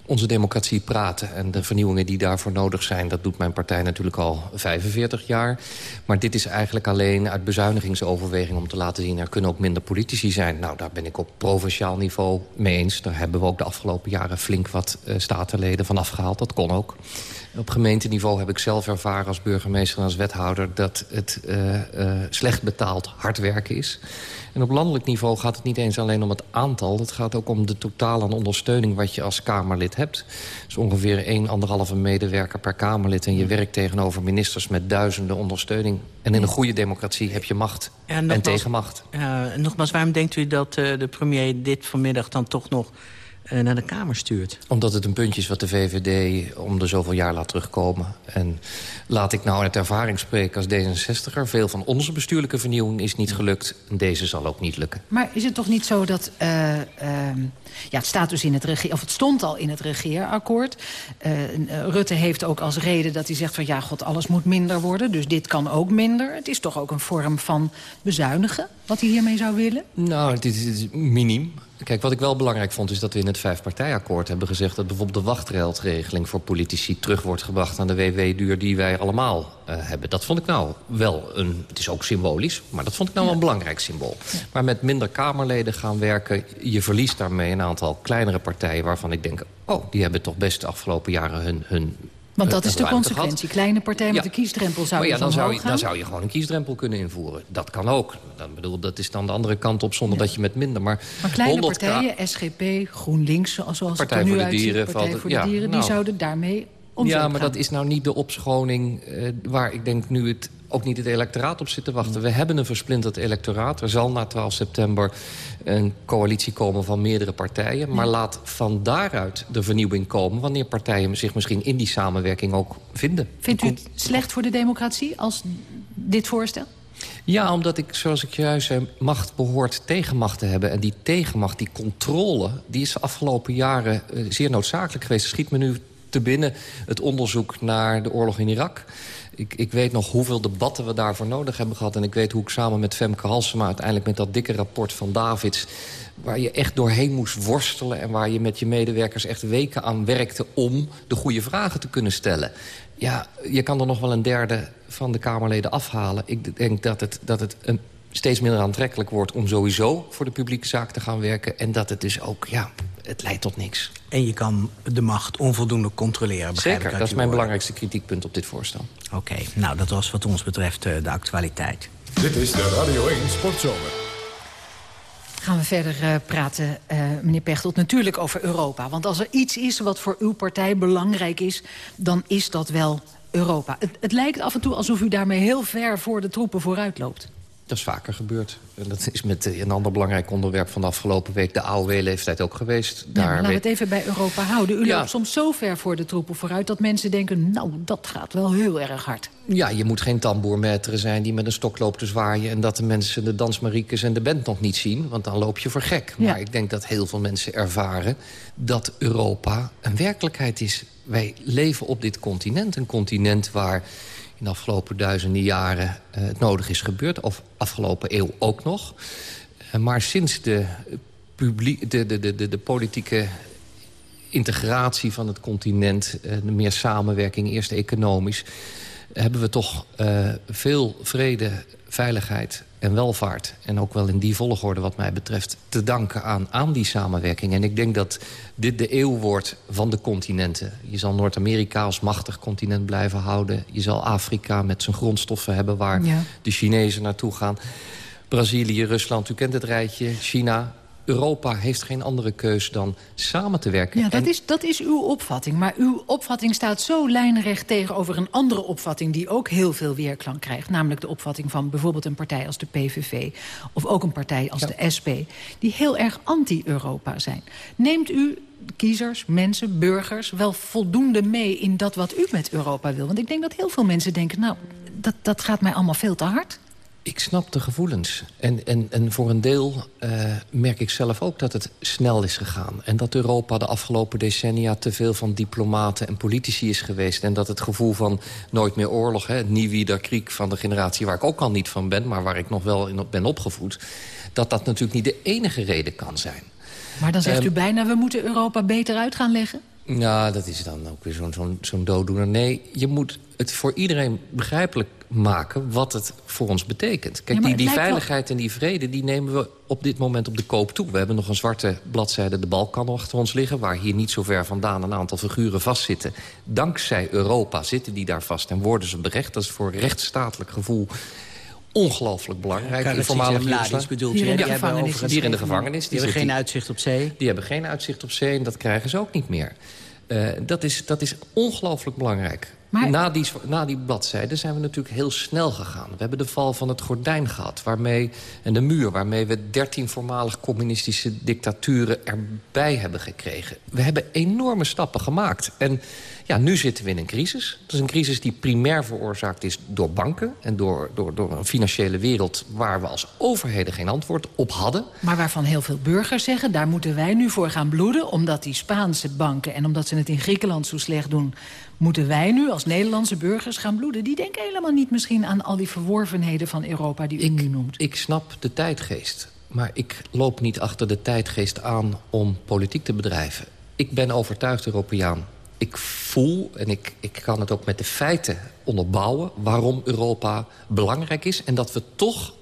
onze democratie praten. En de vernieuwingen die daarvoor nodig zijn. Dat doet mijn partij natuurlijk al 45 jaar. Maar dit is eigenlijk alleen uit bezuinigingsoverweging... om te laten zien, er kunnen ook minder politici zijn. Nou, daar ben ik op provinciaal niveau mee eens. Daar hebben we ook de afgelopen jaren flink wat uh, statenleden van afgehaald. Dat kon ook. Op gemeenteniveau heb ik zelf ervaren als burgemeester en als wethouder... dat het uh, uh, slecht betaald hard werken is. En op landelijk niveau gaat het niet eens alleen om het aantal. Het gaat ook om de totaal aan ondersteuning wat je als Kamerlid hebt. Dus ongeveer 1, 1,5 medewerker per Kamerlid. En je werkt tegenover ministers met duizenden ondersteuning. En in een goede democratie heb je macht ja, nogmaals, en tegenmacht. Uh, nogmaals, waarom denkt u dat de premier dit vanmiddag dan toch nog naar de Kamer stuurt. Omdat het een puntje is wat de VVD om de zoveel jaar laat terugkomen. En laat ik nou uit ervaring spreken als D66er. Veel van onze bestuurlijke vernieuwing is niet gelukt. En deze zal ook niet lukken. Maar is het toch niet zo dat... Uh, uh, ja, het staat dus in het regeer, of het stond al in het regeerakkoord. Rutte heeft ook als reden dat hij zegt van... ja, god, alles moet minder worden, dus dit kan ook minder. Het is toch ook een vorm van bezuinigen, wat hij hiermee zou willen? Nou, dit is miniem. Kijk, wat ik wel belangrijk vond is dat we in het vijfpartijakkoord hebben gezegd... dat bijvoorbeeld de wachtgeldregeling voor politici terug wordt gebracht... aan de WW-duur die wij allemaal uh, hebben. Dat vond ik nou wel een... Het is ook symbolisch, maar dat vond ik nou wel een belangrijk symbool. Maar met minder Kamerleden gaan werken... je verliest daarmee een aantal kleinere partijen waarvan ik denk... oh, die hebben toch best de afgelopen jaren hun, hun want dat is de consequentie. Kleine partij met een kiesdrempel zou maar ja, dan zou je, dan zou je gewoon een kiesdrempel kunnen invoeren. Dat kan ook. Dan bedoel, dat is dan de andere kant op zonder dat je met minder... Maar, maar kleine partijen, SGP, GroenLinks, zoals Partij het er voor nu de Dieren, uitziet, Partij voor de Dieren... die nou. zouden daarmee om Ja, maar dat is nou niet de opschoning uh, waar ik denk nu het ook niet het electoraat op zit te wachten. We hebben een versplinterd electoraat. Er zal na 12 september een coalitie komen van meerdere partijen. Maar laat van daaruit de vernieuwing komen... wanneer partijen zich misschien in die samenwerking ook vinden. Vindt u het slecht voor de democratie als dit voorstel? Ja, omdat ik, zoals ik juist zei, macht behoort tegenmacht te hebben. En die tegenmacht, die controle, die is de afgelopen jaren uh, zeer noodzakelijk geweest. Schiet me nu te binnen het onderzoek naar de oorlog in Irak. Ik, ik, weet nog hoeveel debatten we daarvoor nodig hebben gehad. En ik weet hoe ik samen met Femke Halsema uiteindelijk met dat dikke rapport van Davids... waar je echt doorheen moest worstelen... en waar je met je medewerkers echt weken aan werkte... om de goede vragen te kunnen stellen. Ja, je kan er nog wel een derde van de Kamerleden afhalen. Ik denk dat het, dat het een steeds minder aantrekkelijk wordt... om sowieso voor de publieke zaak te gaan werken. En dat het dus ook, ja, het leidt tot niks. En je kan de macht onvoldoende controleren. Zeker, dat is mijn belangrijkste kritiekpunt op dit voorstel. Oké, okay, nou dat was wat ons betreft uh, de actualiteit. Dit is de Radio 1 Sportzomer. Gaan we verder uh, praten, uh, meneer Pechtold, natuurlijk over Europa. Want als er iets is wat voor uw partij belangrijk is... dan is dat wel Europa. Het, het lijkt af en toe alsof u daarmee heel ver voor de troepen vooruit loopt. Dat is vaker gebeurd. En dat is met een ander belangrijk onderwerp van de afgelopen week... de AOW-leeftijd ook geweest. Ja, laten we het even bij Europa houden. U ja. loopt soms zo ver voor de troepen vooruit... dat mensen denken, nou, dat gaat wel heel erg hard. Ja, je moet geen tamboermeter zijn die met een stok loopt te zwaaien... en dat de mensen de dansmariekes en de band nog niet zien. Want dan loop je voor gek. Ja. Maar ik denk dat heel veel mensen ervaren dat Europa een werkelijkheid is. Wij leven op dit continent. Een continent waar in de afgelopen duizenden jaren uh, het nodig is gebeurd. Of afgelopen eeuw ook nog. Uh, maar sinds de, publiek, de, de, de, de, politieke integratie van het continent... De meer samenwerking, eerst economisch... hebben we toch veel vrede, veiligheid en welvaart. En ook wel in die volgorde wat mij betreft te danken aan, aan die samenwerking. En ik denk dat dit de eeuw wordt van de continenten. Je zal Noord-Amerika als machtig continent blijven houden. Je zal Afrika met zijn grondstoffen hebben waar ja. de Chinezen naartoe gaan. Brazilië, Rusland, u kent het rijtje, China... Europa heeft geen andere keus dan samen te werken. Ja, dat, en... is, dat is uw opvatting. Maar uw opvatting staat zo lijnrecht tegenover een andere opvatting... die ook heel veel weerklank krijgt. Namelijk de opvatting van bijvoorbeeld een partij als de PVV... of ook een partij als ja. de SP... die heel erg anti-Europa zijn. Neemt u kiezers, mensen, burgers... wel voldoende mee in dat wat u met Europa wil? Want ik denk dat heel veel mensen denken... nou, dat, dat gaat mij allemaal veel te hard. Ik snap de gevoelens. En, en, en voor een deel uh, merk ik zelf ook dat het snel is gegaan. En dat Europa de afgelopen decennia te veel van diplomaten en politici is geweest. En dat het gevoel van nooit meer oorlog, hè, nie wieder kriek van de generatie... waar ik ook al niet van ben, maar waar ik nog wel in ben opgevoed... dat dat natuurlijk niet de enige reden kan zijn. Maar dan zegt um, u bijna, we moeten Europa beter uit gaan leggen? Nou, dat is dan ook weer zo'n zo'n zo'n dooddoener. Nee, je moet het voor iedereen begrijpelijk maken wat het voor ons betekent. Kijk, ja, die, die veiligheid wel... en die vrede die nemen we op dit moment op de koop toe. We hebben nog een zwarte bladzijde de Balkan achter ons liggen... waar hier niet zo ver vandaan een aantal figuren vastzitten. Dankzij Europa zitten die daar vast en worden ze berecht. Dat is voor rechtsstatelijk gevoel ongelooflijk belangrijk. Ja, voormalige Mladic bedoelt hier, in de gevangenis. Hier in de gevangenis. Die, die hebben geen uitzicht op zee. Die hebben geen uitzicht op zee en dat krijgen ze ook niet meer. Uh, dat, is, dat is ongelooflijk belangrijk. Maar... Na, die, na die bladzijde zijn we natuurlijk heel snel gegaan. We hebben de val van het gordijn gehad waarmee, en de muur... waarmee we dertien voormalig communistische dictaturen erbij hebben gekregen. We hebben enorme stappen gemaakt. En ja, nu zitten we in een crisis. Dat is een crisis die primair veroorzaakt is door banken... en door, door, door een financiële wereld waar we als overheden geen antwoord op hadden. Maar waarvan heel veel burgers zeggen... daar moeten wij nu voor gaan bloeden... omdat die Spaanse banken en omdat ze het in Griekenland zo slecht doen... moeten wij nu als Nederlandse burgers gaan bloeden. Die denken helemaal niet misschien aan al die verworvenheden van Europa die u ik, nu noemt. Ik snap de tijdgeest. Maar ik loop niet achter de tijdgeest aan om politiek te bedrijven. Ik ben overtuigd Europeaan. Ik voel, en ik, ik kan het ook met de feiten onderbouwen... waarom Europa belangrijk is... en dat we toch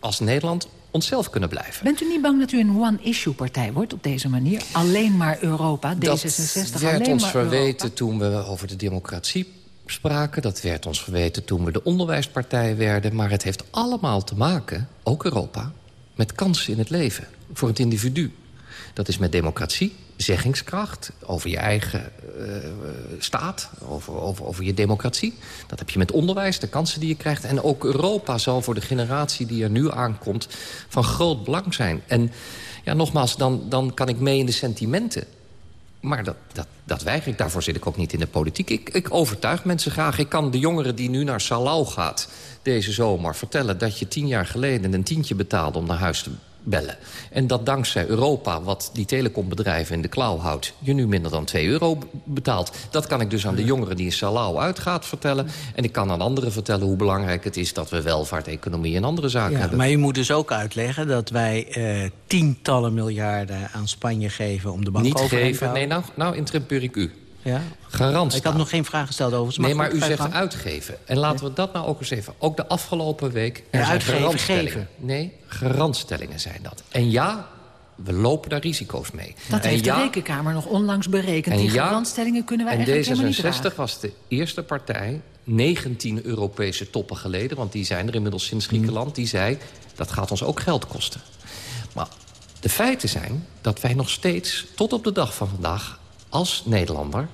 als Nederland onszelf kunnen blijven. Bent u niet bang dat u een one-issue-partij wordt op deze manier? Alleen maar Europa, D66, dat werd alleen ons maar verweten toen we over de democratie spraken. Dat werd ons verweten toen we de onderwijspartij werden. Maar het heeft allemaal te maken, ook Europa, met kansen in het leven. Voor het individu. Dat is met democratie, zeggingskracht over je eigen uh, staat, over, over, over je democratie. Dat heb je met onderwijs, de kansen die je krijgt. En ook Europa zal voor de generatie die er nu aankomt van groot belang zijn. En ja, nogmaals, dan, dan kan ik mee in de sentimenten. Maar dat, dat, dat weiger ik. Daarvoor zit ik ook niet in de politiek. Ik, ik overtuig mensen graag. Ik kan de jongeren die nu naar Salau gaat deze zomer vertellen... dat je tien jaar geleden een tientje betaalde om naar huis te bellen. En dat dankzij Europa, wat die telecombedrijven in de klauw houdt... je nu minder dan 2 euro betaalt. Dat kan ik dus aan de jongeren die in Salau uitgaat vertellen. En ik kan aan anderen vertellen hoe belangrijk het is... dat we welvaart, economie en andere zaken Ja, hebben. maar je moet dus ook uitleggen dat wij eh, tientallen miljarden aan Spanje geven... om de bank Niet overeind te geven, houden. nee, nou, nou ik u. Ja? Garant Ik had nog geen vraag gesteld over. Nee, maar u zegt uitgeven. En laten we dat nou ook eens even... Ook de afgelopen week... Er Ja, uitgeven, garantstellingen. geven. Nee, garantstellingen zijn dat. En ja, we lopen daar risico's mee. Dat en heeft ja, de Rekenkamer nog onlangs berekend. En Die ja, garantstellingen kunnen wij en eigenlijk helemaal niet dragen. D66 was de eerste partij, 19 Europese toppen geleden... want die zijn er inmiddels sinds Griekenland... die zei, dat gaat ons ook geld kosten. Maar de feiten zijn dat wij nog steeds, tot op de dag van vandaag... als Nederlander,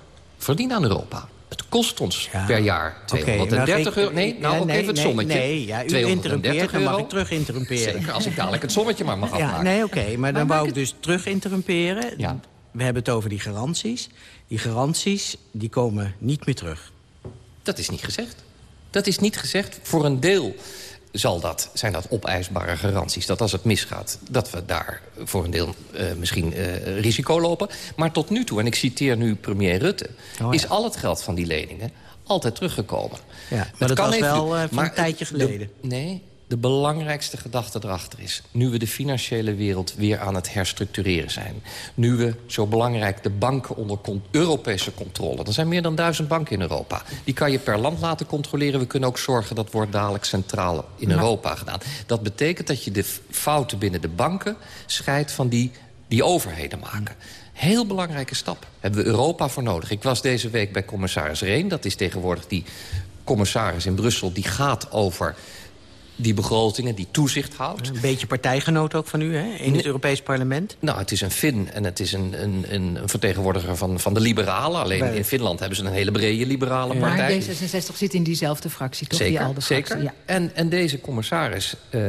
verdienen aan Europa. Het kost ons per jaar Oké, 230 nou, euro. Nee, nou ja, ook nee, even het sommetje. nee, ja, u 230 interrumpeert, dan mag euro. ik terug interrumperen. Zeker, als ik dadelijk het sommetje maar mag Ja, afmaken. nee, oké, maar dan wou ik dus terug interrumperen. We hebben het over die garanties. Die garanties die komen niet meer terug. Dat is niet gezegd. Dat is niet gezegd. Voor een deel zal dat, zijn dat opeisbare garanties. Dat als het misgaat, dat we daar voor een deel eh, misschien eh, risico lopen. Maar tot nu toe, en ik citeer nu premier Rutte... ja. is al het geld van die leningen altijd teruggekomen. Ja, maar Het dat kan was even wel eh, van maar een tijdje de- geleden. nee, de belangrijkste gedachte erachter is... nu we de financiële wereld weer aan het herstructureren zijn... nu we, zo belangrijk, de banken onder Europese controle... er zijn meer dan duizend banken in Europa. Die kan je per land laten controleren. We kunnen ook zorgen dat wordt dadelijk centraal in Maar- Europa gedaan. Dat betekent dat je de fouten binnen de banken scheidt van die, die overheden maken. Heel belangrijke stap. Hebben we Europa voor nodig. Ik was deze week bij commissaris Reen. Dat is tegenwoordig die commissaris in Brussel... die gaat over die begrotingen, die toezicht houdt. Een beetje partijgenoot ook van u, hè? In het. Europees Parlement. Nou, het is een Fin en het is een, een, een, vertegenwoordiger van, van de liberalen. Alleen Bij- in Finland hebben ze een hele brede liberale partij. Maar D66 zit in diezelfde fractie, toch? die Zeker, ALDE zeker. fractie, Ja. En, en deze commissaris, eh,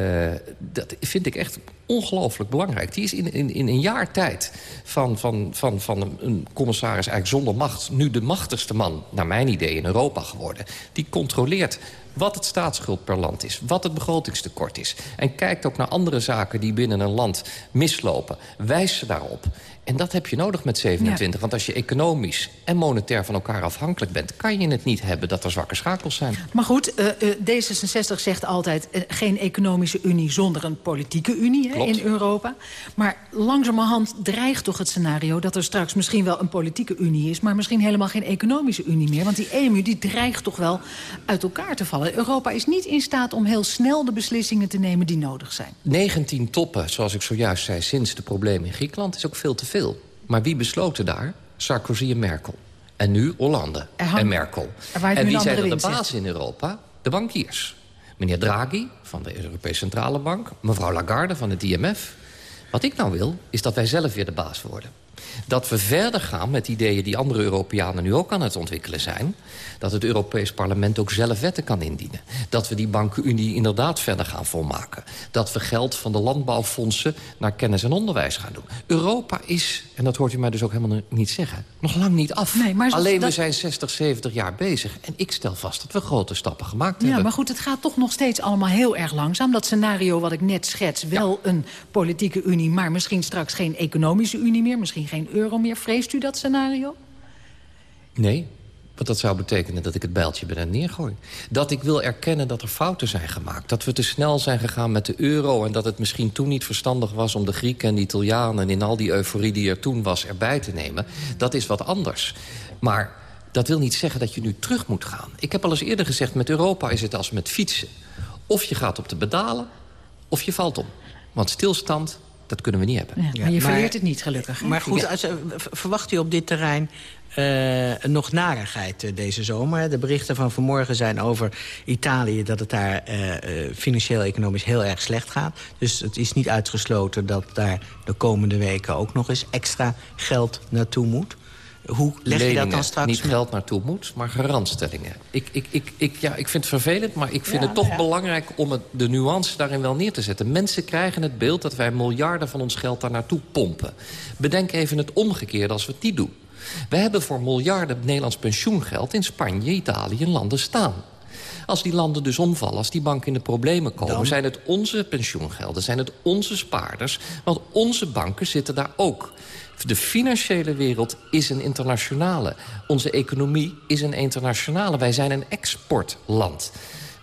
dat vind ik echt ongelooflijk belangrijk. Die is in, in, in een jaar tijd van, van, van, van een, commissaris eigenlijk zonder macht... nu de machtigste man, naar mijn idee, in Europa geworden. Die controleert wat het staatsschuld per land is, wat het begrotingstekort is. En kijkt ook naar andere zaken die binnen een land mislopen. Wijst ze daarop. En dat heb je nodig met 27. Want als je economisch en monetair van elkaar afhankelijk bent... kan je het niet hebben dat er zwakke schakels zijn. Maar goed, eh, D66 zegt altijd... eh, geen economische unie zonder een politieke unie hè, in Europa. Maar langzamerhand dreigt toch het scenario... dat er straks misschien wel een politieke unie is... maar misschien helemaal geen economische unie meer. Want die EMU die dreigt toch wel uit elkaar te vallen. Europa is niet in staat om heel snel de beslissingen te nemen die nodig zijn. 19 toppen, zoals ik zojuist zei, sinds de problemen in Griekenland... is ook veel te veel. Maar wie besloten daar? Sarkozy en Merkel. En nu Hollande hangt- en Merkel. er En wie zijn er andere de baas in Europa? De bankiers. Meneer Draghi van de Europese Centrale Bank. Mevrouw Lagarde van het IMF. Wat ik nou wil, is dat wij zelf weer de baas worden. Dat we verder gaan met ideeën die andere Europeanen nu ook aan het ontwikkelen zijn. Dat het Europees Parlement ook zelf wetten kan indienen. Dat we die bankenunie inderdaad verder gaan volmaken. Dat we geld van de landbouwfondsen naar kennis en onderwijs gaan doen. Europa is, en dat hoort u mij dus ook helemaal niet zeggen... nog lang niet af. maar zo- Alleen we zijn 60, 70 jaar bezig. En ik stel vast dat we grote stappen gemaakt Ja, hebben. maar goed, het gaat toch nog steeds allemaal heel erg langzaam. Dat scenario wat ik net schets, wel een politieke unie... maar misschien straks geen economische unie meer, misschien geen euro meer. Vreest u dat scenario? Nee, Want dat zou betekenen dat ik het bijltje ben en neergooi. Dat ik wil erkennen dat er fouten zijn gemaakt. Dat we te snel zijn gegaan met de euro... en dat het misschien toen niet verstandig was om de Grieken en de Italianen... in al die euforie die er toen was erbij te nemen. Dat is wat anders. Maar dat wil niet zeggen dat je nu terug moet gaan. Ik heb al eens eerder gezegd, met Europa is het als met fietsen. Of je gaat op de pedalen, of je valt om. Want stilstand, dat kunnen we niet hebben. Ja, maar je verleert het niet, gelukkig. Maar goed, als, verwacht u op dit terrein uh, nog narigheid uh, deze zomer. De berichten van vanmorgen zijn over Italië... dat het daar uh, financieel-economisch heel erg slecht gaat. Dus het is niet uitgesloten dat daar de komende weken... ook nog eens extra geld naartoe moet. Hoe leg je dat dan straks? niet geld naartoe moet, maar garantstellingen. Ik, ik, ik, ik, ja, ik vind het vervelend, maar ik vind ja, het toch ja. belangrijk... om het, de nuance daarin wel neer te zetten. Mensen krijgen het beeld dat wij miljarden van ons geld daar naartoe pompen. Bedenk even het omgekeerde als we het niet doen. We hebben voor miljarden Nederlands pensioengeld in Spanje, Italië en landen staan. Als die landen dus omvallen, als die banken in de problemen komen... Dan? zijn het onze pensioengelden, zijn het onze spaarders... want onze banken zitten daar ook. De financiële wereld is een internationale. Onze economie is een internationale. Wij zijn een exportland.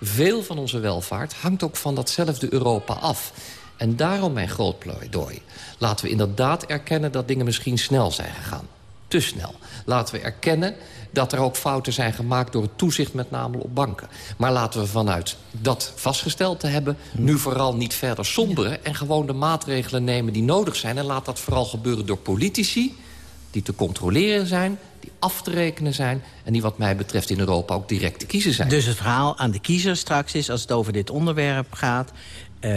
Veel van onze welvaart hangt ook van datzelfde Europa af. En daarom mijn groot pleidooi. Laten we inderdaad erkennen dat dingen misschien snel zijn gegaan te snel. Laten we erkennen dat er ook fouten zijn gemaakt door het toezicht met name op banken. Maar laten we vanuit dat vastgesteld te hebben... nu vooral niet verder somberen en gewoon de maatregelen nemen die nodig zijn. En laat dat vooral gebeuren door politici die te controleren zijn, die af te rekenen zijn... en die wat mij betreft in Europa ook direct te kiezen zijn. Dus het verhaal aan de kiezer straks is, als het over dit onderwerp gaat... Uh,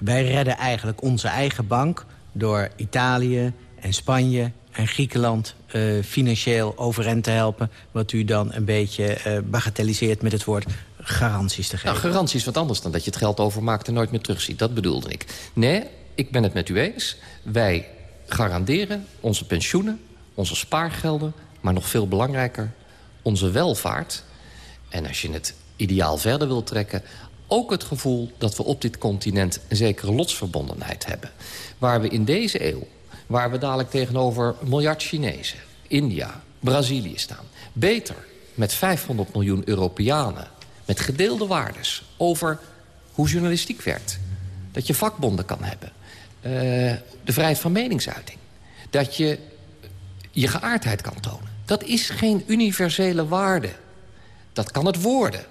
wij redden eigenlijk onze eigen bank door Italië en Spanje en Griekenland uh, financieel overeind te helpen... wat u dan een beetje uh, bagatelliseert met het woord garanties te geven. Nou, garanties is wat anders dan dat je het geld overmaakt en nooit meer terugziet. Dat bedoelde ik. Nee, ik ben het met u eens. Wij garanderen onze pensioenen, onze spaargelden... maar nog veel belangrijker, onze welvaart. En als je het ideaal verder wil trekken... ook het gevoel dat we op dit continent een zekere lotsverbondenheid hebben. Waar we in deze eeuw waar we dadelijk tegenover miljard Chinezen, India, Brazilië staan. Beter met 500 miljoen Europeanen, met gedeelde waardes... over hoe journalistiek werkt. Dat je vakbonden kan hebben. Uh, de vrijheid van meningsuiting. Dat je je geaardheid kan tonen. Dat is geen universele waarde. Dat kan het worden.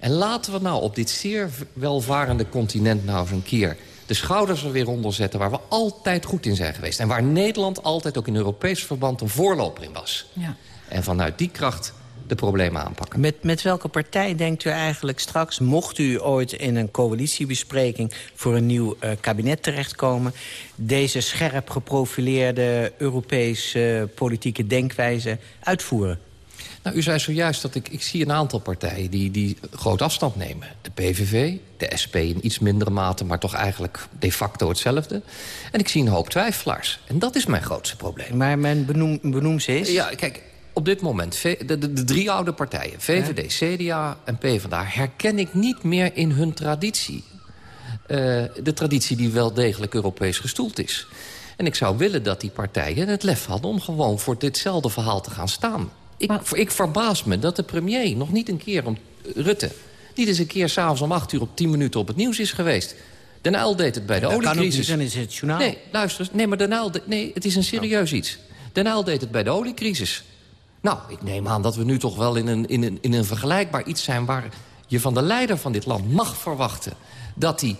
En laten we nou op dit zeer welvarende continent nou eens een keer de schouders er weer onder zetten... waar we altijd goed in zijn geweest. En waar Nederland altijd ook in Europees verband een voorloper in was. Ja. En vanuit die kracht de problemen aanpakken. Met, met welke partij denkt u eigenlijk straks... mocht u ooit in een coalitiebespreking voor een nieuw uh, kabinet terechtkomen... deze scherp geprofileerde Europese uh, politieke denkwijze uitvoeren? Nou, u zei zojuist dat ik, ik zie een aantal partijen die, die groot afstand nemen. De PVV, de SP in iets mindere mate, maar toch eigenlijk de facto hetzelfde. En ik zie een hoop twijfelaars. En dat is mijn grootste probleem. Maar men benoem, benoemt ze eens? Ja, kijk, op dit moment, de, de, de drie oude partijen... VVD. CDA en PvdA, herken ik niet meer in hun traditie. Uh, de traditie die wel degelijk Europees gestoeld is. En ik zou willen dat die partijen het lef hadden... om gewoon voor ditzelfde verhaal te gaan staan. Ik, ik verbaas me dat de premier nog niet een keer... om Rutte niet eens een keer s'avonds om acht uur op tien minuten op het nieuws is geweest. Den Uyl deed het bij de oliecrisis. Kan ook niet, is het journaal. Nee, luister Nee, maar Den Uyl... Nee, het is een serieus iets. Den Uyl deed het bij de oliecrisis. Nou, ik neem aan dat we nu toch wel in een, in een, in een vergelijkbaar iets zijn... waar je van de leider van dit land mag verwachten... dat hij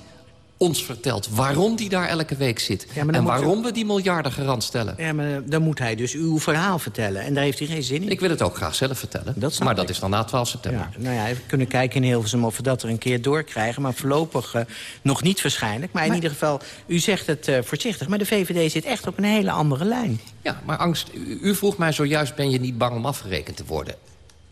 ons vertelt waarom die daar elke week zit. Ja, en waarom we die miljarden garant stellen. Ja, maar dan moet hij dus uw verhaal vertellen. En daar heeft hij geen zin in. Ik wil het ook graag zelf vertellen. Dat maar ik. dat is dan na 12 september. Ja, nou ja, we kunnen kijken in Hilversum of we dat er een keer doorkrijgen. Maar voorlopig uh, nog niet waarschijnlijk. Maar in ieder geval, u zegt het uh, voorzichtig. Maar de VVD zit echt op een hele andere lijn. Ja, maar angst, u, u vroeg mij zojuist, ben je niet bang om afgerekend te worden?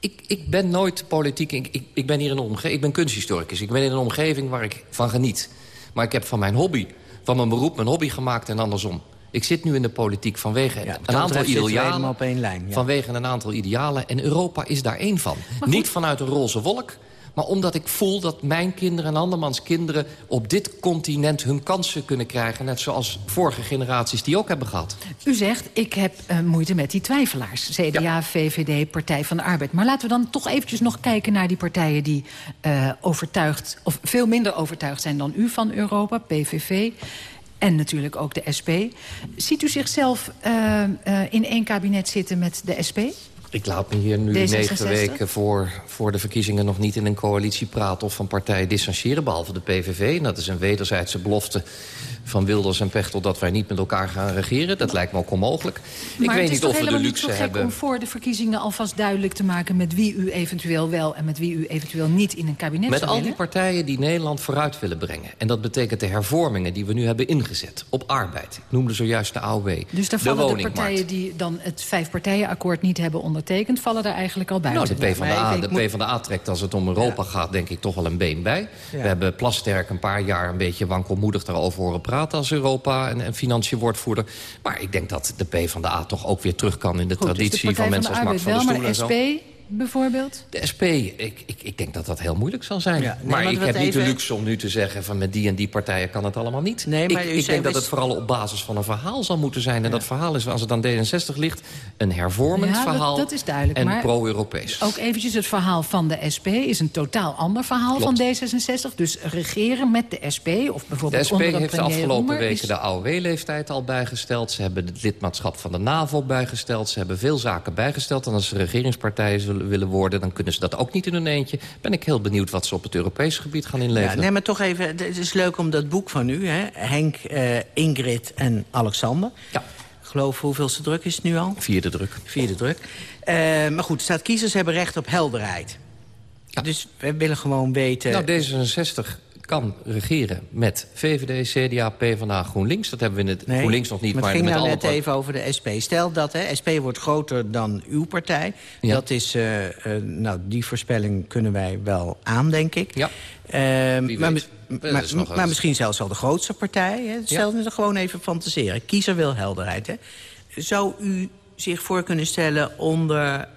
Ik, ik, ben nooit politiek. Ik, ik, ik ben hier in een omgeving. Ik ben kunsthistoricus. Ik ben in een omgeving waar ik van geniet. Maar ik heb van mijn hobby, van mijn beroep, mijn hobby gemaakt en andersom. Ik zit nu in de politiek vanwege ja, een aantal idealen. Op één lijn, ja. Vanwege een aantal idealen. En Europa is daar één van. Niet vanuit een roze wolk, maar omdat ik voel dat mijn kinderen en andermans kinderen... op dit continent hun kansen kunnen krijgen. Net zoals vorige generaties die ook hebben gehad. U zegt, ik heb uh, moeite met die twijfelaars. CDA, ja. VVD, Partij van de Arbeid. Maar laten we dan toch eventjes nog kijken naar die partijen... die uh, overtuigd, of veel minder overtuigd zijn dan u van Europa, PVV... En natuurlijk ook de SP. Ziet u zichzelf uh, in één kabinet zitten met de SP? Ik laat me hier nu D66? negen weken voor, voor de verkiezingen nog niet in een coalitie praten... of van partijen distancieren, behalve de PVV. En dat is een wederzijdse belofte van Wilders en Pechtel... dat wij niet met elkaar gaan regeren. Dat lijkt me ook onmogelijk. Maar ik weet niet of we de luxe hebben... om voor de verkiezingen alvast duidelijk te maken... met wie u eventueel wel en met wie u eventueel niet in een kabinet Met zou al die partijen die Nederland vooruit willen brengen. En dat betekent de hervormingen die we nu hebben ingezet. Op arbeid. Ik noemde zojuist de AOW. Dus daar de vallen de woningmarkt. partijen die dan het vijfpartijenakkoord niet hebben ondertekend... vallen daar eigenlijk al buiten. Nou, de PvdA, de ik moet- PvdA trekt als het om Europa gaat, denk ik, toch wel een been bij. Ja. We hebben Plasterk een paar jaar een beetje wankelmoedig daarover horen praten... als Europa en, en financiën woordvoerder. Maar ik denk dat de PvdA toch ook weer terug kan in de Goed, dus traditie de van mensen van als Arbeid van der Stoel en de zo. SP bijvoorbeeld? De SP, ik, ik, ik denk dat dat heel moeilijk zal zijn. Ja, nee, maar maar ik heb niet de luxe om nu te zeggen... van met die en die partijen kan het allemaal niet. Nee, maar ik u ik zei denk dat het vooral op basis van een verhaal zal moeten zijn. En dat verhaal is, als het aan D66 ligt... een hervormend Ja, verhaal dat is duidelijk, en pro-Europees. Ook eventjes het verhaal van de SP is een totaal ander verhaal Klopt. van D66. Dus regeren met de SP of bijvoorbeeld De SP onder heeft de afgelopen Roemer weken is- de AOW-leeftijd al bijgesteld. Ze hebben het lidmaatschap van de NAVO bijgesteld. Ze hebben veel zaken bijgesteld. En als ze regeringspartijen zullen willen worden... dan kunnen ze dat ook niet in hun eentje. Ben ik heel benieuwd wat ze op het Europese gebied gaan Ja, inleveren. nee, maar toch even, het is leuk om dat boek van u, hè? Henk, eh, Ingrid en Alexander. Ja. Ik geloof, hoeveelste druk is het nu al? Vierde druk. Vierde druk. Eh, maar goed, staat kiezers hebben recht op helderheid. Dus we willen gewoon weten... Nou, D66 kan regeren met VVD, CDA, PvdA, GroenLinks. Dat hebben we in het Nee, GroenLinks nog niet, maar het ging met nou alle net even over de SP. Stel dat, hè, SP wordt groter dan uw partij. Ja. Dat is, eh, eh, nou, die voorspelling kunnen wij wel aan, denk ik. Ja. Wie maar, maar, misschien zelfs wel de grootste partij. Hè? Stel er gewoon even fantaseren. Kiezer wil helderheid. Hè? Zou u zich voor kunnen stellen onder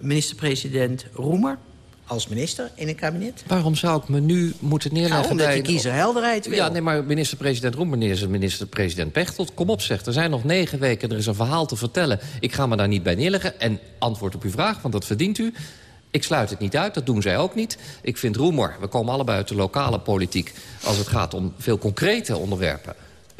minister-president Roemer... als minister in een kabinet? Waarom zou ik me nu moeten neerleggen Nou, omdat bij... je kiezer helderheid wil. Ja, nee, maar minister-president Roemer is minister-president Pechtold. Kom op, zeg. Er zijn nog negen weken, er is een verhaal te vertellen. Ik ga me daar niet bij neerleggen. En antwoord op uw vraag, want dat verdient u. Ik sluit het niet uit, dat doen zij ook niet. Ik vind Roemer, we komen allebei uit de lokale politiek... als het gaat om veel concrete onderwerpen.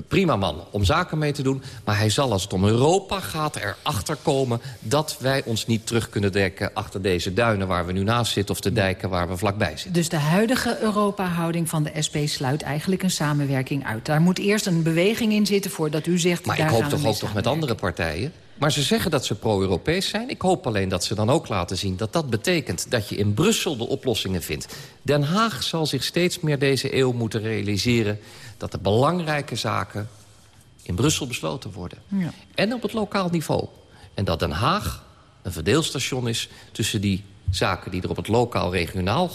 Prima man om zaken mee te doen. Maar hij zal, als het om Europa gaat, erachter komen... dat wij ons niet terug kunnen dekken achter deze duinen waar we nu naast zitten... of de dijken waar we vlakbij zitten. Dus de huidige Europa-houding van de SP sluit eigenlijk een samenwerking uit. Daar moet eerst een beweging in zitten voordat u zegt... Maar ik hoop toch ook toch met andere partijen? Maar ze zeggen dat ze pro-Europees zijn. Ik hoop alleen dat ze dan ook laten zien dat dat betekent... dat je in Brussel de oplossingen vindt. Den Haag zal zich steeds meer deze eeuw moeten realiseren... dat de belangrijke zaken in Brussel besloten worden. Ja. En op het lokaal niveau. En dat Den Haag een verdeelstation is tussen die zaken... die er op het lokaal-regionaal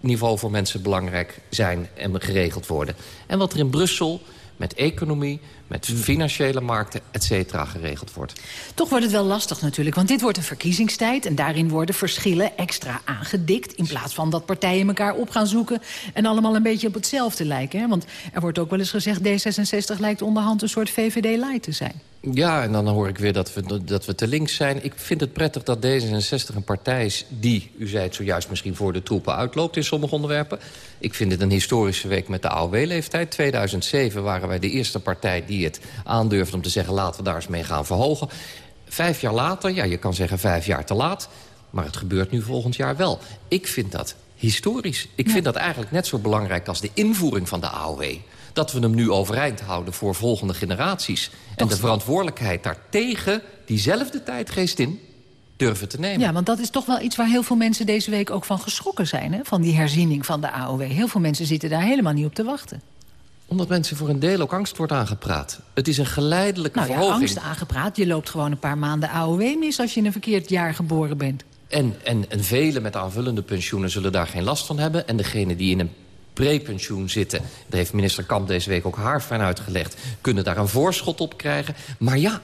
niveau voor mensen belangrijk zijn... en geregeld worden. En wat er in Brussel met economie, met financiële markten, et cetera, geregeld wordt. Toch wordt het wel lastig natuurlijk, want dit wordt een verkiezingstijd... en daarin worden verschillen extra aangedikt... in plaats van dat partijen elkaar op gaan zoeken... en allemaal een beetje op hetzelfde lijken. Hè? Want er wordt ook wel eens gezegd... D66 lijkt onderhand een soort VVD-light te zijn. Ja, en dan hoor ik weer dat we, dat we te links zijn. Ik vind het prettig dat D66 een partij is die, u zei het zojuist, misschien voor de troepen uitloopt in sommige onderwerpen. Ik vind het een historische week met de AOW-leeftijd. 2007 waren wij de eerste partij die het aandurfde om te zeggen... laten we daar eens mee gaan verhogen. Vijf jaar later, ja, je kan zeggen vijf jaar te laat... maar het gebeurt nu volgend jaar wel. Ik vind dat historisch. Ik vind dat eigenlijk net zo belangrijk als de invoering van de AOW dat we hem nu overeind houden voor volgende generaties. En de verantwoordelijkheid daartegen, diezelfde tijdgeest in, durven te nemen. Ja, want dat is toch wel iets waar heel veel mensen deze week ook van geschrokken zijn. Hè? Van die herziening van de AOW. Heel veel mensen zitten daar helemaal niet op te wachten. Omdat mensen voor een deel ook angst wordt aangepraat. Het is een geleidelijke Nou ja, verhoging. angst aangepraat. Je loopt gewoon een paar maanden AOW mis als je in een verkeerd jaar geboren bent. En, en, en velen met aanvullende pensioenen zullen daar geen last van hebben. En degenen die in een prepensioen zitten... daar heeft minister Kamp deze week ook haar fijn uitgelegd... kunnen daar een voorschot op krijgen. Maar ja,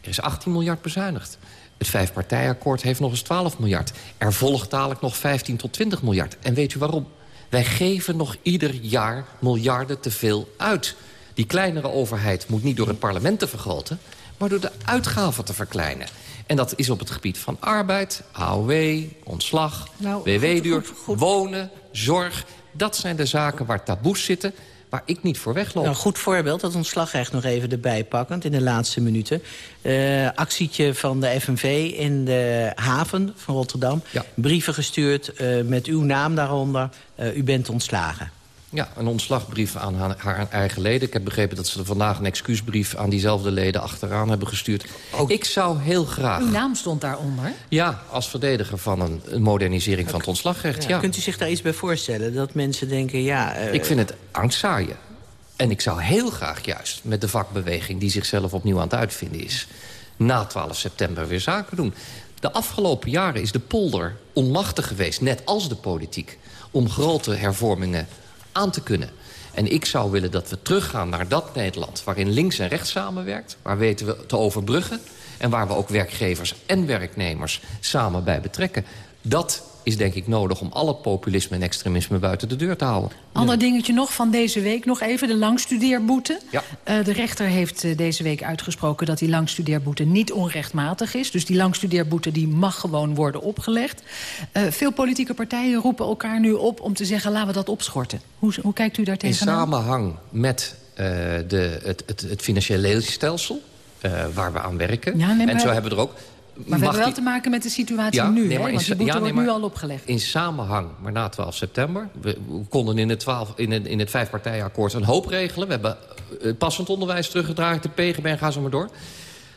er is 18 miljard bezuinigd. Het vijfpartijakkoord heeft nog eens 12 miljard. Er volgt dadelijk nog 15 tot 20 miljard. En weet u waarom? Wij geven nog ieder jaar miljarden te veel uit. Die kleinere overheid moet niet door het parlement te vergroten... maar door de uitgaven te verkleinen. En dat is op het gebied van arbeid, AOW, ontslag, Nou, WW-duur, wonen, zorg. Dat zijn de zaken waar taboes zitten waar ik niet voor wegloop. Nou, een goed voorbeeld, dat ontslagrecht nog even erbij pakkend... in de laatste minuten. Uh, actietje van de FNV in de haven van Rotterdam. Brieven gestuurd uh, met uw naam daaronder. Uh, u bent ontslagen. Ja, een ontslagbrief aan haar, haar, eigen leden. Ik heb begrepen dat ze er vandaag een excuusbrief aan diezelfde leden achteraan hebben gestuurd. Ook... Ik zou heel graag... Uw naam stond daaronder? Ja, als verdediger van een, een modernisering van het ontslagrecht, ja. Kunt u zich daar iets bij voorstellen? Dat mensen denken, ja... Uh... Ik vind het angstzaaien. En ik zou heel graag juist met de vakbeweging... die zichzelf opnieuw aan het uitvinden is... na 12 september weer zaken doen. De afgelopen jaren is de polder onmachtig geweest, net als de politiek... om grote hervormingen aan te kunnen. En ik zou willen dat we teruggaan naar dat Nederland... waarin links en rechts samenwerkt, waar weten we te overbruggen... en waar we ook werkgevers en werknemers samen bij betrekken. Dat is denk ik nodig om alle populisme en extremisme buiten de deur te houden. Ander dingetje nog van deze week, nog even de langstudeerboete. Ja. Uh, de rechter heeft uh, deze week uitgesproken dat die langstudeerboete niet onrechtmatig is. Dus die langstudeerboete die mag gewoon worden opgelegd. Uh, veel politieke partijen roepen elkaar nu op om te zeggen... laten we dat opschorten. Hoe, hoe kijkt u daar tegenaan? In samenhang met de, het, het, het financiële leenstelsel... waar we aan werken. Ja, en zo hebben we er ook maar we hebben wel te maken met de situatie ja, nu, nee, hè? want die boete ja, nee, wordt nu al opgelegd. In samenhang, maar na 12 september... we, we konden in het, 12, in het, in het vijfpartijakkoord een hoop regelen. We hebben het passend onderwijs teruggedraaid, de PGB en ga zo maar door.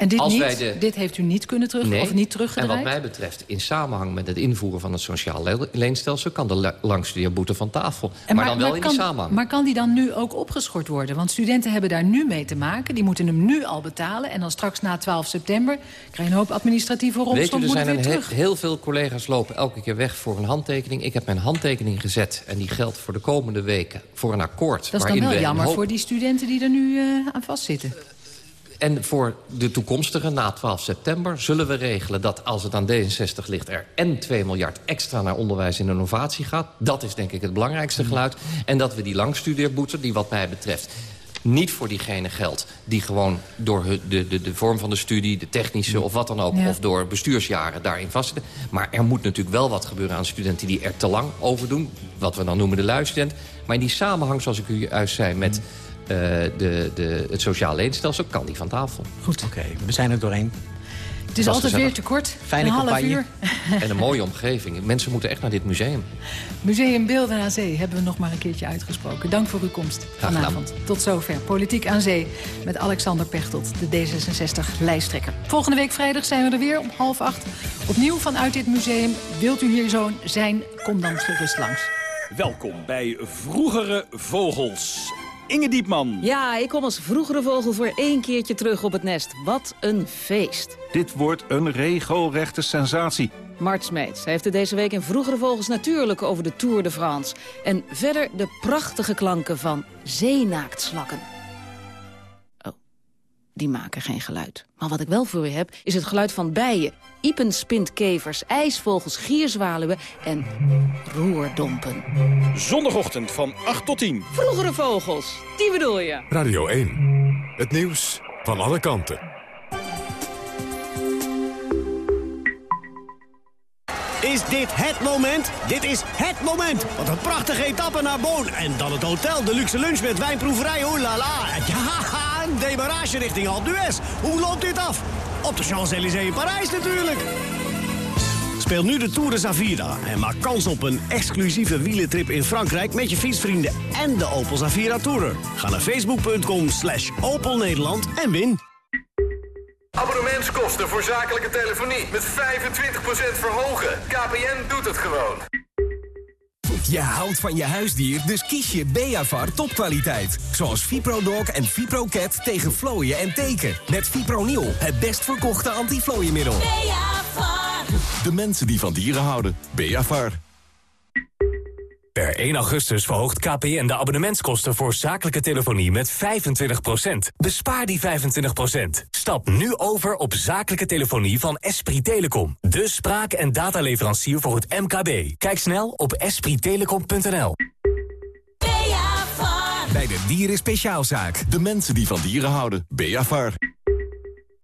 En dit, niet, de... dit heeft u niet kunnen terug, nee, of niet teruggedraaid? En wat mij betreft, in samenhang met het invoeren van het sociaal leenstelsel... kan de langstudeerboete van tafel. Maar, maar, dan wel maar in kan, die samenhang. Maar kan die dan nu ook opgeschort worden? Want studenten hebben daar nu mee te maken. Die moeten hem nu al betalen. En dan straks na 12 september krijg je een hoop administratieve romslomp. Er zijn weer een terug. He heel veel collega's lopen elke keer weg voor een handtekening. Ik heb mijn handtekening gezet en die geldt voor de komende weken... voor een akkoord. Dat is dan wel jammer hoop... voor die studenten die er nu uh, aan vastzitten. En voor de toekomstige, na 12 september, zullen we regelen dat als het aan D66 ligt... er en 2 miljard extra naar onderwijs en innovatie gaat. Dat is denk ik het belangrijkste geluid. En dat we die langstudeerboete, die wat mij betreft niet voor diegene geldt... die gewoon door de, de, de vorm van de studie, de technische of wat dan ook... Ja. of door bestuursjaren daarin vastzitten. Maar er moet natuurlijk wel wat gebeuren aan studenten die er te lang over doen. Wat we dan noemen de luistudent. Maar in die samenhang, zoals ik u juist zei... met uh, de, de, het sociaal leenstelsel, kan die van tafel. Goed. Oké, we zijn er doorheen. Het is altijd weer te kort. Fijne een half campagne. uur. En een mooie omgeving. Mensen moeten echt naar dit museum. Museum Beelden aan Zee hebben we nog maar een keertje uitgesproken. Dank voor uw komst vanavond. Tot zover. Politiek aan Zee met Alexander Pechtold, de D66-lijsttrekker. Volgende week vrijdag zijn we er weer om half acht. Opnieuw vanuit dit museum. Wilt u hier zo zijn, kom dan gerust langs. Welkom bij Vroegere Vogels. Inge Diepman. Ja, ik kom als vroegere vogel voor één keertje terug op het nest. Wat een feest. Dit wordt een regelrechte sensatie. Mart Smeets heeft het deze week in Vroegere Vogels natuurlijk over de Tour de France. En verder de prachtige klanken van zeenaaktslakken. Die maken geen geluid. Maar wat ik wel voor u heb, is het geluid van bijen. Iepenspintkevers, ijsvogels, gierzwaluwen en roerdompen. Zondagochtend van 8 tot 10. Vroegere vogels, die bedoel je? Radio 1. Het nieuws van alle kanten. Is dit het moment? Dit is het moment! Wat een prachtige etappe naar Boon. En dan het hotel, de luxe lunch met wijnproeverij, oh la la. Ja, een demarage richting d'Huez. Hoe loopt dit af? Op de Champs-Élysées in Parijs natuurlijk. Speel nu de Tour de Zavira en maak kans op een exclusieve wielentrip in Frankrijk... met je fietsvrienden en de Opel Zavira Tourer. Ga naar facebook.com slash Opel Nederland en win. Abonnementskosten voor zakelijke telefonie met 25% verhogen. KPN doet het gewoon. Je houdt van je huisdier, dus kies je Beavar topkwaliteit. Zoals ViproDog en ViproCat tegen vlooien en teken. Met Fipronil, het best verkochte antiflooienmiddel. Beavar. De mensen die van dieren houden. Beavar. Per 1 augustus verhoogt KPN de abonnementskosten voor zakelijke telefonie met 25%. Bespaar die 25%. Stap nu over op zakelijke telefonie van Esprit Telecom. De spraak- en dataleverancier voor het MKB. Kijk snel op esprittelecom.nl. Bij de Dieren Speciaalzaak. De mensen die van dieren houden. Beavar.